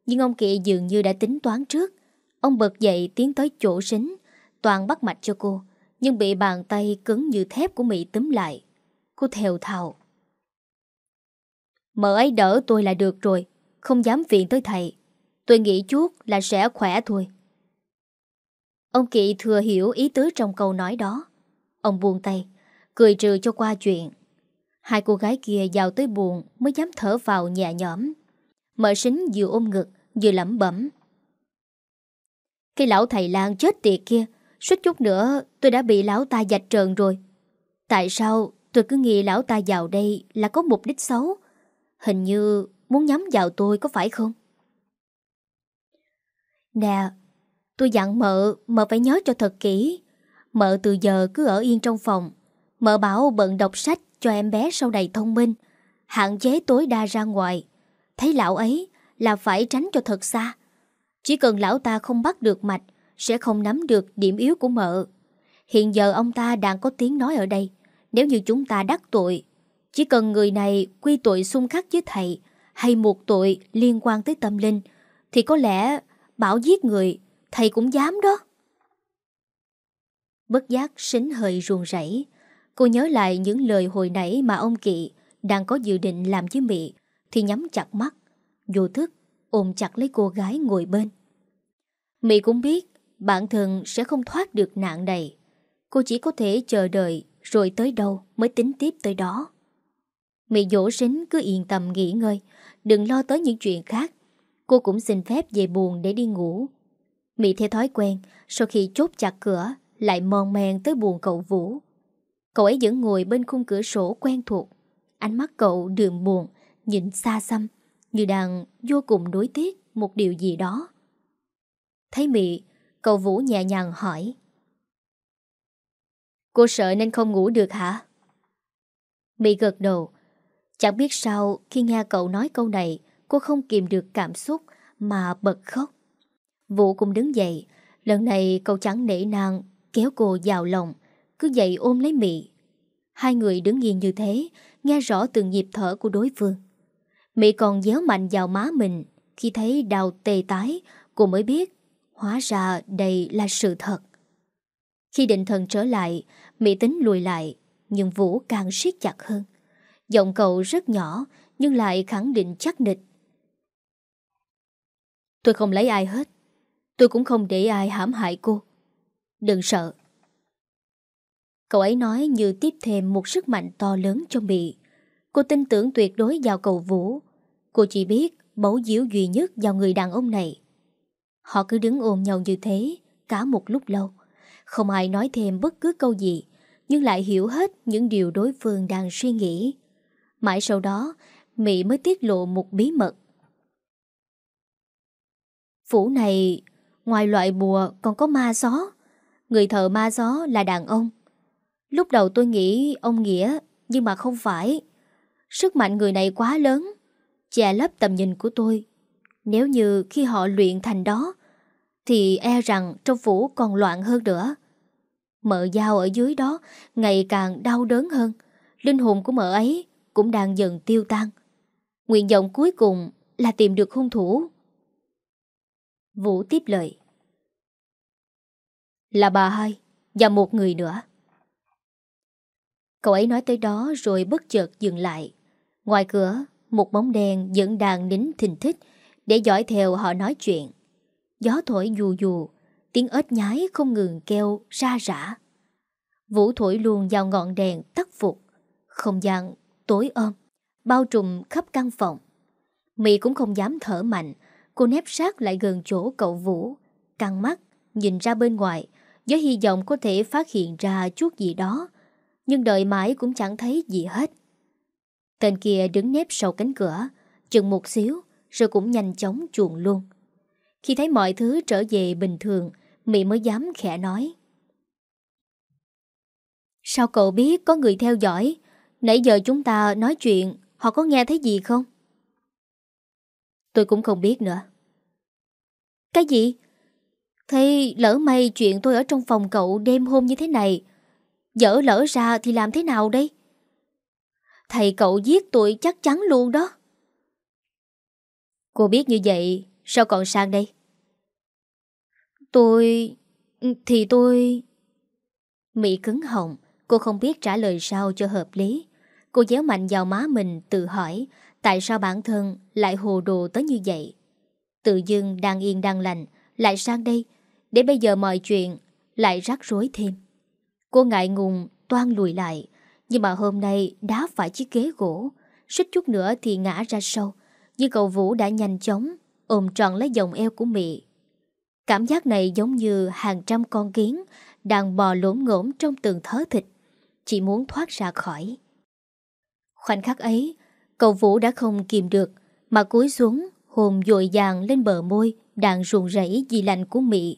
Nhưng ông Kỵ dường như đã tính toán trước. Ông bật dậy tiến tới chỗ xính Toàn bắt mạch cho cô, Nhưng bị bàn tay cứng như thép của Mỹ túm lại. Cô thèo thào. Mợ ấy đỡ tôi là được rồi, Không dám viện tới thầy. Tôi nghĩ chút là sẽ khỏe thôi. Ông Kỵ thừa hiểu ý tứ trong câu nói đó. Ông buông tay, Cười trừ cho qua chuyện. Hai cô gái kia vào tới buồn Mới dám thở vào nhẹ nhõm. Mợ sính vừa ôm ngực, Vừa lẩm bẩm. Cái lão thầy lang chết tiệt kia, Suýt chút nữa tôi đã bị lão ta dạch trờn rồi. Tại sao tôi cứ nghĩ lão ta vào đây là có mục đích xấu Hình như muốn nhắm vào tôi có phải không? Nè, tôi dặn mợ, mợ phải nhớ cho thật kỹ. Mợ từ giờ cứ ở yên trong phòng. Mợ bảo bận đọc sách cho em bé sau này thông minh Hạn chế tối đa ra ngoài. Thấy lão ấy là phải tránh cho thật xa. Chỉ cần lão ta không bắt được mạch Sẽ không nắm được điểm yếu của mợ. Hiện giờ ông ta đang có tiếng nói ở đây. Nếu như chúng ta đắc tội chỉ cần người này quy tội xung khắc với thầy Hay một tội liên quan tới tâm linh, Thì có lẽ bảo giết người, Thầy cũng dám đó Bất giác xính hơi ruồn rẫy, Cô nhớ lại những lời hồi nãy mà ông Kỵ Đang có dự định làm với Mỹ Thì nhắm chặt mắt, Vô thức ôm chặt lấy cô gái ngồi bên. Mỹ cũng biết bản thân sẽ không thoát được nạn này. Cô chỉ có thể chờ đợi rồi tới đâu mới tính tiếp tới đó. Mẹ dỗ sính cứ yên tâm nghỉ ngơi, đừng lo tới những chuyện khác. Cô cũng xin phép về buồn để đi ngủ. Mỹ theo thói quen, sau khi chốt chặt cửa, lại mòn men tới buồn cậu Vũ. Cậu ấy vẫn ngồi bên khung cửa sổ quen thuộc. Ánh mắt cậu đường buồn, nhìn xa xăm, như đang vô cùng đối tiếc một điều gì đó. Thấy Mị, cậu Vũ nhẹ nhàng hỏi. Cô sợ nên không ngủ được hả? Mị gật đầu. Chẳng biết sao khi nghe cậu nói câu này, cô không kìm được cảm xúc mà bật khóc. Vũ cũng đứng dậy, lần này cậu chẳng nể nang kéo cô vào lòng, cứ dậy ôm lấy Mị. Hai người đứng yên như thế, nghe rõ từng nhịp thở của đối phương. Mỹ còn déo mạnh vào má mình Khi thấy đau tê tái Cô mới biết Hóa ra đây là sự thật Khi định thần trở lại Mỹ tính lùi lại Nhưng Vũ càng siết chặt hơn Giọng cậu rất nhỏ, Nhưng lại khẳng định chắc nịch. Tôi không lấy ai hết. Tôi cũng không để ai hãm hại cô. Đừng sợ. Cậu ấy nói như tiếp thêm một sức mạnh to lớn cho Mỹ Cô tin tưởng tuyệt đối vào cậu Vũ. Cô chỉ biết bấu díu duy nhất vào người đàn ông này. Họ cứ đứng ôm nhau như thế, Cả một lúc lâu. Không ai nói thêm bất cứ câu gì, Nhưng lại hiểu hết những điều đối phương đang suy nghĩ. Mãi sau đó Mỹ mới tiết lộ một bí mật. Phủ này, Ngoài loại bùa còn có ma gió. Người thợ ma gió là đàn ông. Lúc đầu tôi nghĩ ông Nghĩa, Nhưng mà không phải. Sức mạnh người này quá lớn, Che lấp tầm nhìn của tôi. Nếu như khi họ luyện thành đó, Thì e rằng trong phủ còn loạn hơn nữa. Mợ dao ở dưới đó, Ngày càng đau đớn hơn. Linh hồn của mợ ấy cũng đang dần tiêu tan. Nguyện vọng cuối cùng là tìm được hung thủ. Vũ tiếp lời. Là bà hai Và một người nữa. Cậu ấy nói tới đó rồi bất chợt dừng lại. Ngoài cửa, Một bóng đen vẫn đang nín thình thích Để dõi theo họ nói chuyện. Gió thổi dù dù, Tiếng ếch nhái không ngừng kêu ra rã. Vũ thổi luôn vào ngọn đèn tắt phục. Không gian tối ôm Bao trùm khắp căn phòng. Mị cũng không dám thở mạnh, Cô nép sát lại gần chỗ cậu Vũ, Căng mắt, Nhìn ra bên ngoài, Với hy vọng có thể phát hiện ra chút gì đó, Nhưng đợi mãi cũng chẳng thấy gì hết. Tên kia đứng nép sau cánh cửa, Chừng một xíu, Rồi cũng nhanh chóng chuồn luôn. Khi thấy mọi thứ trở về bình thường, Mị mới dám khẽ nói. Sao cậu biết có người theo dõi? Nãy giờ chúng ta nói chuyện, Họ có nghe thấy gì không? Tôi cũng không biết nữa. Cái gì? Thế lỡ may chuyện tôi ở trong phòng cậu đêm hôm như thế này, Dở lỡ ra thì làm thế nào đây? Thầy cậu giết tôi chắc chắn luôn đó. Cô biết như vậy, Sao còn sang đây? Tôi, Thì tôi Mỹ cứng họng, Cô không biết trả lời sao cho hợp lý. Cô déo mạnh vào má mình, tự hỏi, Tại sao bản thân lại hồ đồ tới như vậy? Tự dưng đang yên đang lành, Lại sang đây, Để bây giờ mọi chuyện Lại rắc rối thêm. Cô ngại ngùng, toan lùi lại, Nhưng mà hôm nay đá phải chiếc ghế gỗ Xích chút nữa thì ngã ra sâu Nhưng cậu Vũ đã nhanh chóng Ôm trọn lấy dòng eo của Mỹ. Cảm giác này giống như hàng trăm con kiến Đang bò lổm ngổm trong từng thớ thịt, Chỉ muốn thoát ra khỏi. Khoảnh khắc ấy, Cậu Vũ đã không kìm được, Mà cúi xuống, hồn dội dàng lên bờ môi, Đang ruồn rẫy vì lạnh của Mị.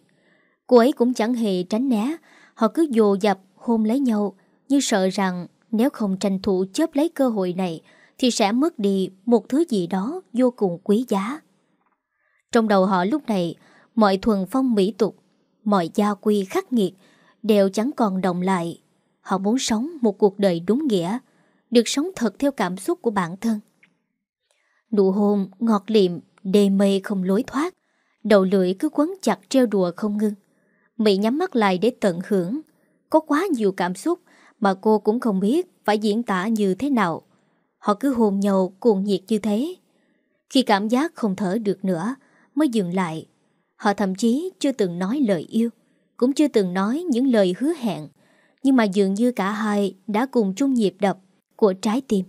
Cô ấy cũng chẳng hề tránh né, Họ cứ dồ dập hôn lấy nhau, Như sợ rằng nếu không tranh thủ chớp lấy cơ hội này, Thì sẽ mất đi một thứ gì đó vô cùng quý giá. Trong đầu họ lúc này, Mọi thuần phong mỹ tục, Mọi gia quy khắc nghiệt Đều chẳng còn động lại. Họ muốn sống một cuộc đời đúng nghĩa được sống thật theo cảm xúc của bản thân. Nụ hôn ngọt liệm, đê mê không lối thoát, đầu lưỡi cứ quấn chặt treo đùa không ngưng. Mỹ nhắm mắt lại để tận hưởng. Có quá nhiều cảm xúc mà cô cũng không biết phải diễn tả như thế nào. Họ cứ hôn nhau cuồng nhiệt như thế. Khi cảm giác không thở được nữa mới dừng lại. Họ thậm chí chưa từng nói lời yêu, cũng chưa từng nói những lời hứa hẹn. Nhưng mà dường như cả hai đã cùng chung nhịp đập của trái tim.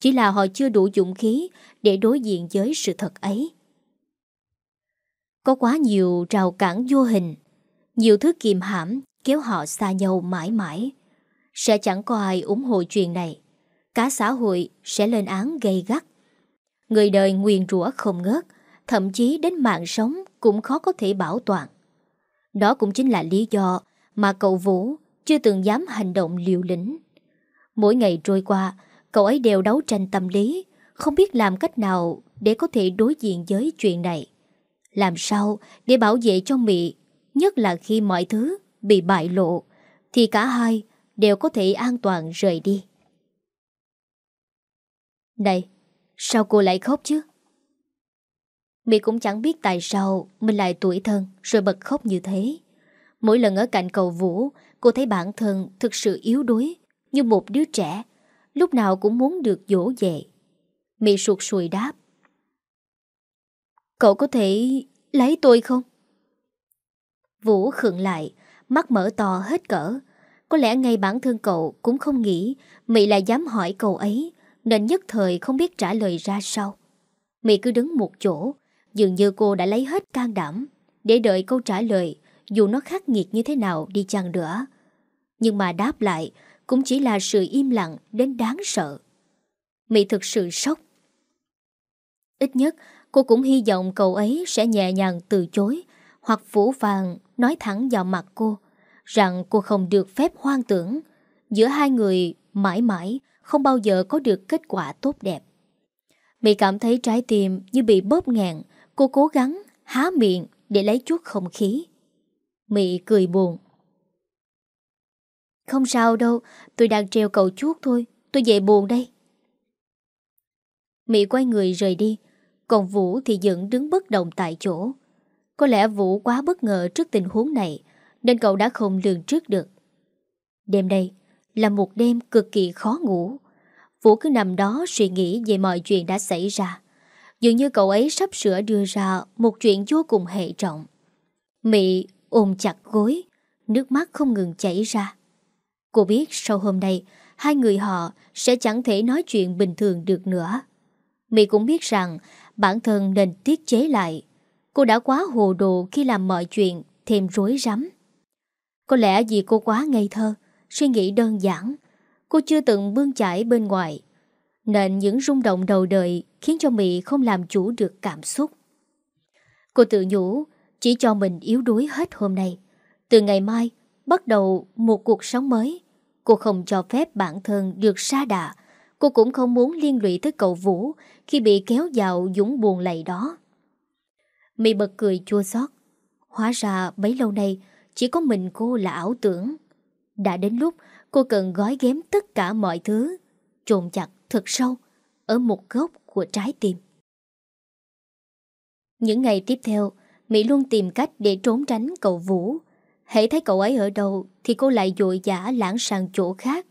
Chỉ là họ chưa đủ dũng khí để đối diện với sự thật ấy. Có quá nhiều rào cản vô hình, nhiều thứ kìm hãm kéo họ xa nhau mãi mãi. Sẽ chẳng có ai ủng hộ chuyện này. Cả xã hội sẽ lên án gây gắt. Người đời nguyền rủa không ngớt, thậm chí đến mạng sống cũng khó có thể bảo toàn. Đó cũng chính là lý do mà cậu Vũ chưa từng dám hành động liều lĩnh. Mỗi ngày trôi qua, cậu ấy đều đấu tranh tâm lý, không biết làm cách nào để có thể đối diện với chuyện này. Làm sao để bảo vệ cho Mỹ, nhất là khi mọi thứ bị bại lộ, thì cả hai đều có thể an toàn rời đi. Này, sao cô lại khóc chứ? Mỹ cũng chẳng biết tại sao mình lại tuổi thân rồi bật khóc như thế. Mỗi lần ở cạnh cầu Vũ, cô thấy bản thân thực sự yếu đuối, như một đứa trẻ, lúc nào cũng muốn được dỗ dệ. Mị sụt sùi đáp. Cậu có thể lấy tôi không? Vũ khựng lại, mắt mở to hết cỡ. Có lẽ ngay bản thân cậu cũng không nghĩ mị lại dám hỏi cậu ấy, nên nhất thời không biết trả lời ra sao. Mị cứ đứng một chỗ, dường như cô đã lấy hết can đảm để đợi câu trả lời dù nó khắc nghiệt như thế nào đi chăng nữa. Nhưng mà đáp lại cũng chỉ là sự im lặng đến đáng sợ. Mỹ thực sự sốc. Ít nhất cô cũng hy vọng cậu ấy sẽ nhẹ nhàng từ chối hoặc phủ vàng nói thẳng vào mặt cô rằng cô không được phép hoang tưởng. Giữa hai người mãi mãi không bao giờ có được kết quả tốt đẹp. Mỹ cảm thấy trái tim như bị bóp ngàn, cô cố gắng há miệng để lấy chút không khí. Mỹ cười buồn. Không sao đâu, tôi đang treo cầu chuốt thôi, tôi về buồn đây. Mỹ quay người rời đi, còn Vũ thì vẫn đứng bất động tại chỗ. Có lẽ Vũ quá bất ngờ trước tình huống này, nên cậu đã không lường trước được. Đêm đây là một đêm cực kỳ khó ngủ. Vũ cứ nằm đó suy nghĩ về mọi chuyện đã xảy ra. Dường như cậu ấy sắp sửa đưa ra một chuyện vô cùng hệ trọng. Mị ôm chặt gối, nước mắt không ngừng chảy ra. Cô biết sau hôm nay, hai người họ sẽ chẳng thể nói chuyện bình thường được nữa. Mị cũng biết rằng bản thân nên tiết chế lại. Cô đã quá hồ đồ khi làm mọi chuyện thêm rối rắm. Có lẽ vì cô quá ngây thơ, suy nghĩ đơn giản. Cô chưa từng bươn chải bên ngoài. Nên những rung động đầu đời khiến cho Mị không làm chủ được cảm xúc. Cô tự nhủ chỉ cho mình yếu đuối hết hôm nay. Từ ngày mai, bắt đầu một cuộc sống mới. Cô không cho phép bản thân được xa đà. Cô cũng không muốn liên lụy tới cậu Vũ khi bị kéo vào dũng buồn lầy đó. Mị bật cười chua xót Hóa ra bấy lâu nay chỉ có mình cô là ảo tưởng. Đã đến lúc cô cần gói ghém tất cả mọi thứ, trồn chặt thật sâu ở một góc của trái tim. Những ngày tiếp theo, Mỹ luôn tìm cách để trốn tránh cậu Vũ. Hãy thấy cậu ấy ở đâu thì cô lại dội dã lãng sang chỗ khác.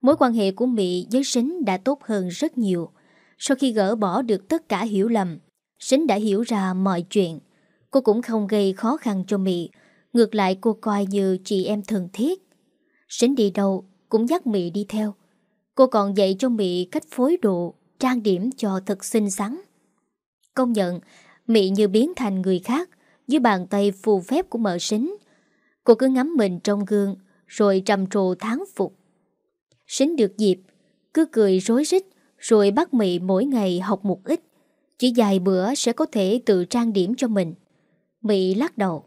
Mối quan hệ của Mỹ với Sính đã tốt hơn rất nhiều. Sau khi gỡ bỏ được tất cả hiểu lầm, Sính đã hiểu ra mọi chuyện. Cô cũng không gây khó khăn cho Mỹ Ngược lại cô coi như chị em thân thiết Sính đi đâu cũng dắt Mỹ đi theo Cô còn dạy cho Mỹ cách phối đồ Trang điểm cho thật xinh xắn Công nhận Mỹ như biến thành người khác Dưới bàn tay phù phép của mợ sính Cô cứ ngắm mình trong gương Rồi trầm trồ tháng phục Sính được dịp Cứ cười rối rít Rồi bắt Mị mỗi ngày học một ít Chỉ vài bữa sẽ có thể tự trang điểm cho mình Mị lắc đầu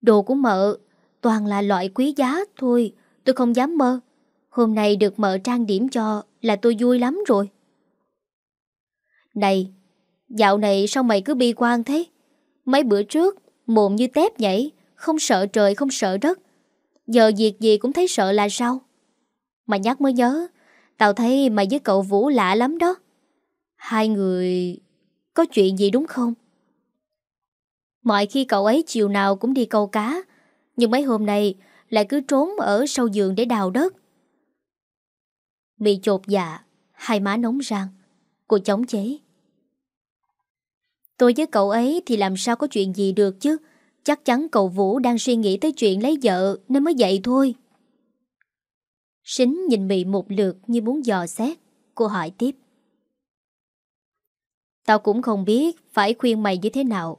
Đồ của mợ toàn là loại quý giá thôi, tôi không dám mơ. Hôm nay được mợ trang điểm cho là tôi vui lắm rồi. Này, dạo này sao mày cứ bi quan thế? Mấy bữa trước, mồm như tép nhảy, không sợ trời không sợ đất. Giờ việc gì cũng thấy sợ là sao? Mà nhắc mới nhớ, tao thấy mày với cậu Vũ lạ lắm đó. Hai người... có chuyện gì đúng không? Mọi khi cậu ấy chiều nào cũng đi câu cá Nhưng mấy hôm nay Lại cứ trốn ở sau giường để đào đất Bị chột dạ Hai má nóng rang Cô chống chế Tôi với cậu ấy thì làm sao có chuyện gì được chứ? Chắc chắn cậu Vũ đang suy nghĩ tới chuyện lấy vợ Nên mới vậy thôi. Sính nhìn Mị một lượt như muốn dò xét. Cô hỏi tiếp. Tao cũng không biết phải khuyên mày như thế nào.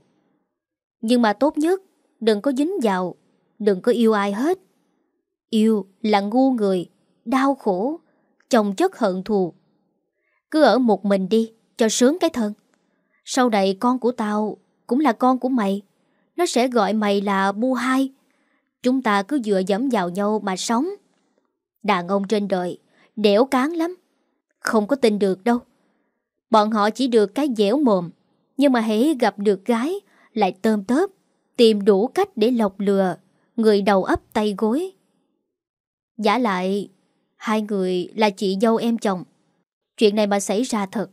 Nhưng mà tốt nhất, Đừng có dính vào, Đừng có yêu ai hết. Yêu là ngu người, Đau khổ, Chồng chất hận thù. Cứ ở một mình đi, Cho sướng cái thân. Sau này con của tao Cũng là con của mày. Nó sẽ gọi mày là bu hai. Chúng ta cứ dựa dẫm vào nhau mà sống. Đàn ông trên đời Đẻo cán lắm. Không có tin được đâu. Bọn họ chỉ được cái dẻo mồm Nhưng mà hãy gặp được gái lại tôm tớp, tìm đủ cách để lọc lừa, người đầu ấp tay gối. Giả lại, hai người là chị dâu em chồng. Chuyện này mà xảy ra thật,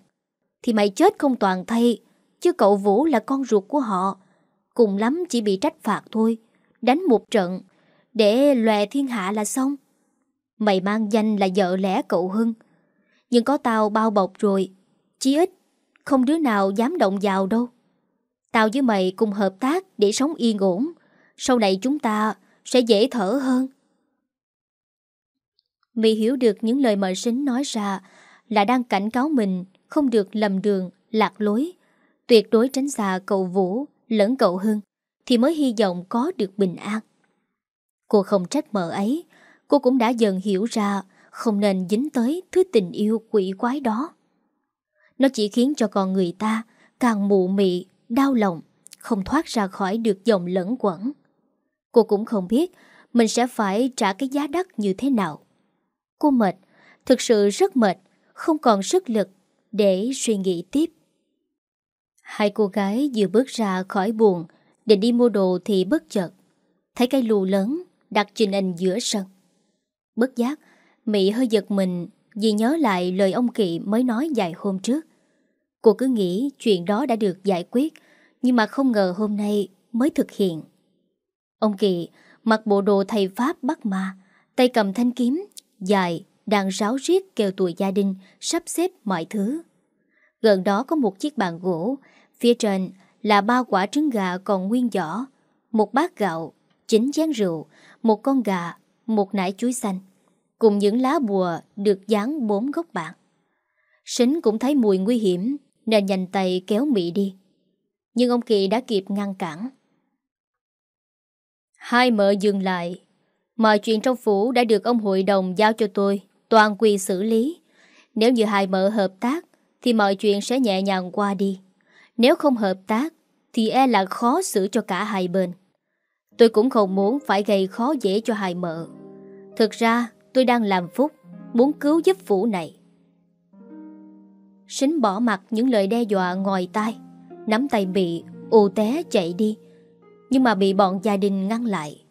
thì mày chết không toàn thay, chứ cậu Vũ là con ruột của họ. Cùng lắm chỉ bị trách phạt thôi, đánh một trận, để lòe thiên hạ là xong. Mày mang danh là vợ lẽ cậu Hưng, nhưng có tao bao bọc rồi, chí ít, không đứa nào dám động vào đâu. Tao với mày cùng hợp tác để sống yên ổn. Sau này chúng ta sẽ dễ thở hơn. Mỹ hiểu được những lời mợ sính nói ra là đang cảnh cáo mình không được lầm đường, lạc lối. Tuyệt đối tránh xa cậu Vũ lẫn cậu Hưng thì mới hy vọng có được bình an. Cô không trách mợ ấy, cô cũng đã dần hiểu ra không nên dính tới thứ tình yêu quỷ quái đó. Nó chỉ khiến cho con người ta càng mụ mị, đau lòng, không thoát ra khỏi được dòng lẫn quẩn. Cô cũng không biết mình sẽ phải trả cái giá đắt như thế nào. Cô mệt, thực sự rất mệt, không còn sức lực để suy nghĩ tiếp. Hai cô gái vừa bước ra khỏi buồn, định đi mua đồ thì bất chợt. Thấy cây lù lớn đặt trên anh giữa sân. Bất giác, Mỹ hơi giật mình vì nhớ lại lời ông Kỵ mới nói vài hôm trước. Cô cứ nghĩ chuyện đó đã được giải quyết, nhưng mà không ngờ hôm nay mới thực hiện. Ông Kỵ mặc bộ đồ thầy Pháp bắt ma, tay cầm thanh kiếm, dài, đang ráo riết kêu tụi gia đình sắp xếp mọi thứ. Gần đó có một chiếc bàn gỗ, phía trên là ba quả trứng gà còn nguyên vỏ, một bát gạo, chín chén rượu, một con gà, một nải chuối xanh, cùng những lá bùa được dán bốn góc bàn. Sính cũng thấy mùi nguy hiểm nên nhanh tay kéo Mỹ đi. Nhưng ông Kỳ đã kịp ngăn cản. Hai mợ dừng lại. Mọi chuyện trong phủ đã được ông hội đồng giao cho tôi, toàn quyền xử lý. Nếu như hai mợ hợp tác, thì mọi chuyện sẽ nhẹ nhàng qua đi. Nếu không hợp tác, thì e là khó xử cho cả hai bên. Tôi cũng không muốn phải gây khó dễ cho hai mợ. Thực ra, tôi đang làm phúc, muốn cứu giúp phủ này. Sính bỏ mặt những lời đe dọa ngoài tai, nắm tay bị ù té chạy đi, nhưng mà bị bọn gia đình ngăn lại.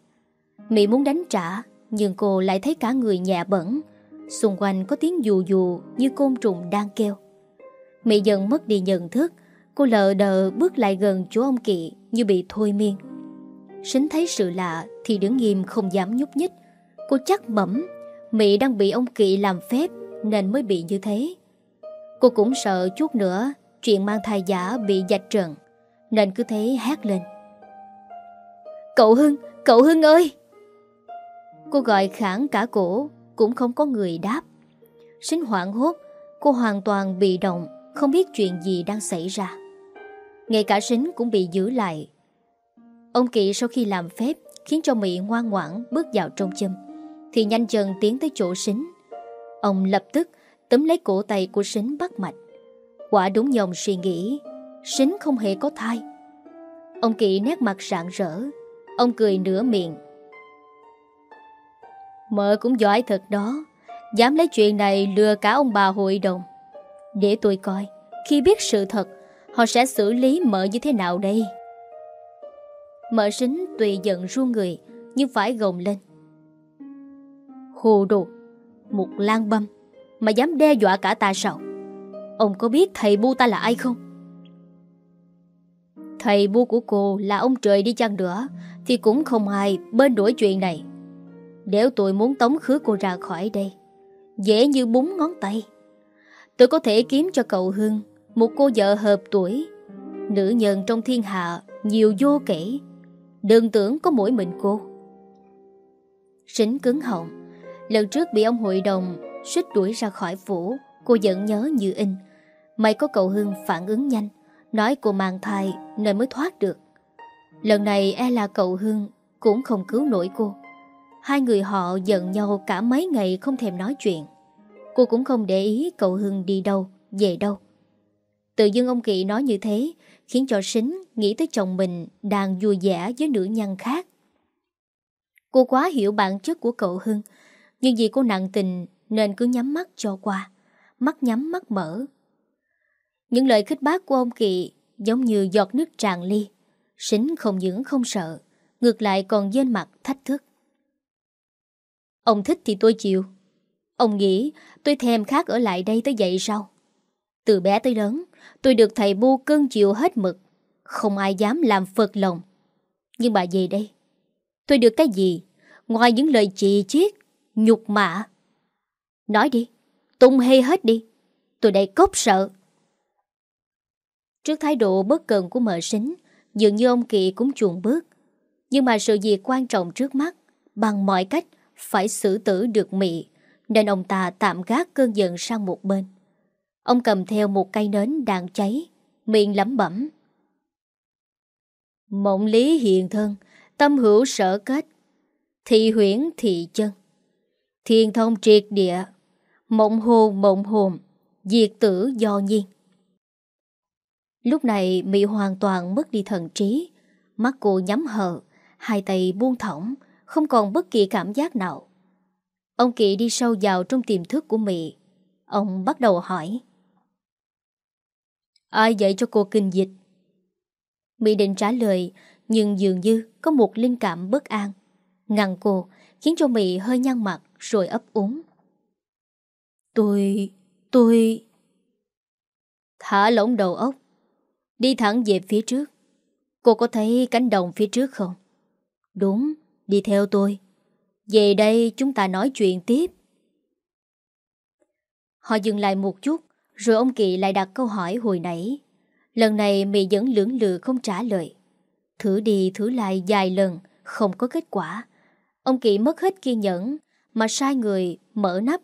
Mỹ muốn đánh trả, nhưng cô lại thấy cả người nhẹ bẩn, xung quanh có tiếng dù dù như côn trùng đang kêu. Mỹ dần mất đi nhận thức, cô lờ đờ bước lại gần chỗ ông Kỵ như bị thôi miên. Sính thấy sự lạ thì đứng nghiêm không dám nhúc nhích. Cô chắc bẩm Mỹ đang bị ông Kỵ làm phép nên mới bị như thế. Cô cũng sợ chút nữa chuyện mang thai giả bị dạch trần nên cứ thế hát lên. Cậu Hưng, cậu Hưng ơi! Cô gọi khẳng cả cổ cũng không có người đáp. Sinh hoảng hốt, cô hoàn toàn bị động, không biết chuyện gì đang xảy ra. Ngay cả sính cũng bị giữ lại Ông Kỵ sau khi làm phép khiến cho Mỹ ngoan ngoãn bước vào trong châm, thì nhanh chân tiến tới chỗ sính. Ông lập tức tấm lấy cổ tay của sính bắt mạch. Quả đúng dòng suy nghĩ, sính không hề có thai. Ông Kỵ nét mặt rạng rỡ, ông cười nửa miệng. Mợ cũng giỏi thật đó, dám lấy chuyện này lừa cả ông bà hội đồng. Để tôi coi, khi biết sự thật, họ sẽ xử lý mợ như thế nào đây? Mở sính tùy giận run người Nhưng phải gồng lên. Hồ đồ Một lan băm Mà dám đe dọa cả ta sao? Ông có biết thầy bu ta là ai không? Thầy bu của cô là ông trời đi chăng nữa Thì cũng không ai bên đuổi chuyện này. Nếu tôi muốn tống khứ cô ra khỏi đây, Dễ như búng ngón tay. Tôi có thể kiếm cho cậu Hưng Một cô vợ hợp tuổi, Nữ nhân trong thiên hạ Nhiều vô kể. Đừng tưởng có mỗi mình cô. Sính cứng họng, Lần trước bị ông hội đồng Xích đuổi ra khỏi phủ, Cô vẫn nhớ như in. May có cậu Hưng phản ứng nhanh, Nói cô mang thai nên mới thoát được. Lần này e là cậu Hưng Cũng không cứu nổi cô. Hai người họ giận nhau cả mấy ngày không thèm nói chuyện Cô cũng không để ý cậu Hưng đi đâu, về đâu Tự dưng ông Kỵ nói như thế khiến cho Sính nghĩ tới chồng mình đang vui vẻ với nữ nhân khác. Cô quá hiểu bản chất của cậu Hưng, nhưng vì cô nặng tình nên cứ nhắm mắt cho qua, mắt nhắm mắt mở. Những lời khích bác của ông Kỵ giống như giọt nước tràn ly. Sính không những không sợ, ngược lại còn dên mặt thách thức. Ông thích thì tôi chịu. Ông nghĩ tôi thèm khác ở lại đây tới vậy sao? Từ bé tới lớn, tôi được thầy bu cưng chịu hết mực. Không ai dám làm phật lòng. Nhưng bà về đây, tôi được cái gì? Ngoài những lời chỉ chiết, nhục mạ. Nói đi, tung hê hết đi. Tôi đây cốc sợ. Trước thái độ bất cần của mợ sính, Dường như ông Kỵ cũng chuồn bước Nhưng mà sự việc quan trọng trước mắt Bằng mọi cách phải xử tử được Mị, Nên ông ta tạm gác cơn giận sang một bên. Ông cầm theo một cây nến đang cháy, Miệng lẩm bẩm. Mộng lý hiền thân, Tâm hữu sở kết, Thị huyễn thị chân. Thiên thông triệt địa, Mộng hồn mộng hồn, Diệt tử do nhiên. Lúc này Mỹ hoàn toàn mất đi thần trí, Mắt cô nhắm hờ, Hai tay buông thõng không còn bất kỳ cảm giác nào. Ông Kỵ đi sâu vào trong tiềm thức của Mỹ Ông bắt đầu hỏi Ai dạy cho cô kinh dịch? Mỹ định trả lời Nhưng dường như có một linh cảm bất an. Ngăn cô Khiến cho Mỹ hơi nhăn mặt Rồi ấp úng Tôi... tôi... Thả lỏng đầu óc. Đi thẳng về phía trước. Cô có thấy cánh đồng phía trước không? Đúng, đi theo tôi. Về đây chúng ta nói chuyện tiếp. Họ dừng lại một chút, Rồi ông Kỳ lại đặt câu hỏi hồi nãy. Lần này mị vẫn lưỡng lự không trả lời. Thử đi thử lại dài lần, Không có kết quả. Ông Kỳ mất hết kiên nhẫn, Mà sai người mở nắp,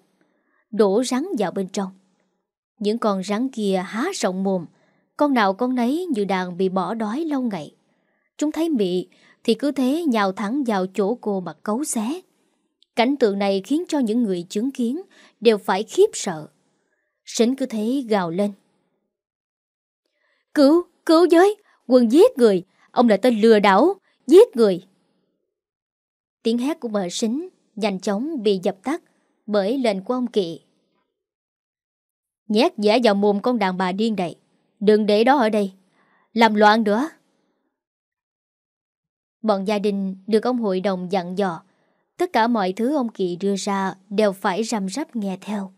Đổ rắn vào bên trong. Những con rắn kia há rộng mồm. Con nào con nấy như đàn bị bỏ đói lâu ngày. Chúng thấy mị thì cứ thế nhào thẳng vào chỗ cô mà cấu xé. Cảnh tượng này khiến cho những người chứng kiến Đều phải khiếp sợ. Sính cứ thế gào lên. Cứu, cứu giới Quân giết người. Ông là tên lừa đảo Giết người. Tiếng hét của mợ sính Nhanh chóng bị dập tắt Bởi lệnh của ông kỵ. Nhét giả vào mồm con đàn bà điên đậy Đừng để đó ở đây. Làm loạn nữa. Bọn gia đình được ông hội đồng dặn dò. Tất cả mọi thứ ông kỳ đưa ra Đều phải răm rắp nghe theo.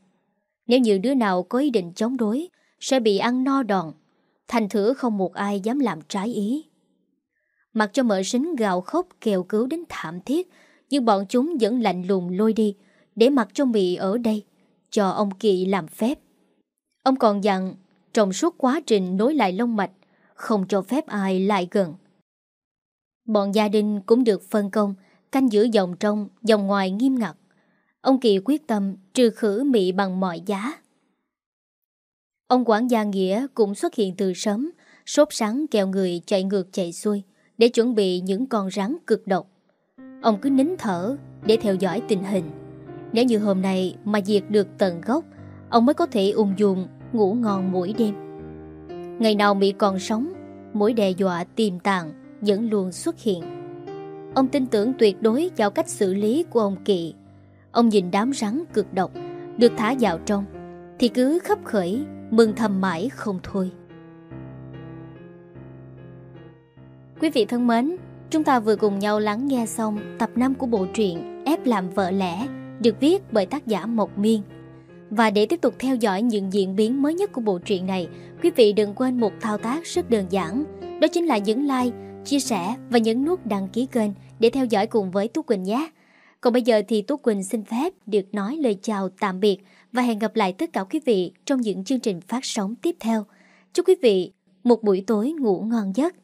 Nếu như đứa nào có ý định chống đối, Sẽ bị ăn no đòn. Thành thử không một ai dám làm trái ý. Mặc cho mợ sính gào khóc kêu cứu đến thảm thiết, Nhưng bọn chúng vẫn lạnh lùng lôi đi, Để mặc cho Mỹ ở đây, Cho ông kỳ làm phép. Ông còn dặn trong suốt quá trình nối lại lông mạch, Không cho phép ai lại gần. Bọn gia đình cũng được phân công Canh giữ dòng trong, dòng ngoài nghiêm ngặt. Ông Kỳ quyết tâm trừ khử mị bằng mọi giá. Ông quản gia Nghĩa cũng xuất hiện từ sớm Sốt sáng kèo người chạy ngược chạy xuôi Để chuẩn bị những con rắn cực độc. Ông cứ nín thở để theo dõi tình hình. Nếu như hôm nay mà diệt được tận gốc Ông mới có thể ung dung ngủ ngon mỗi đêm. Ngày nào Mỹ còn sống mỗi đe dọa tiềm tàng. Vẫn luôn xuất hiện. Ông tin tưởng tuyệt đối vào cách xử lý của ông Kỵ. Ông nhìn đám rắn cực độc Được thả vào trong Thì cứ khấp khởi Mừng thầm mãi không thôi. Quý vị thân mến Chúng ta vừa cùng nhau lắng nghe xong Tập 5 của bộ truyện Ép làm vợ lẽ Được viết bởi tác giả Mộc Miên. Và để tiếp tục theo dõi những diễn biến mới nhất của bộ truyện này, quý vị đừng quên một thao tác rất đơn giản, đó chính là nhấn like, chia sẻ và nhấn nút đăng ký kênh để theo dõi cùng với Tú Quỳnh nhé. Còn bây giờ thì Tú Quỳnh xin phép được nói lời chào tạm biệt và hẹn gặp lại tất cả quý vị trong những chương trình phát sóng tiếp theo. Chúc quý vị một buổi tối ngủ ngon giấc.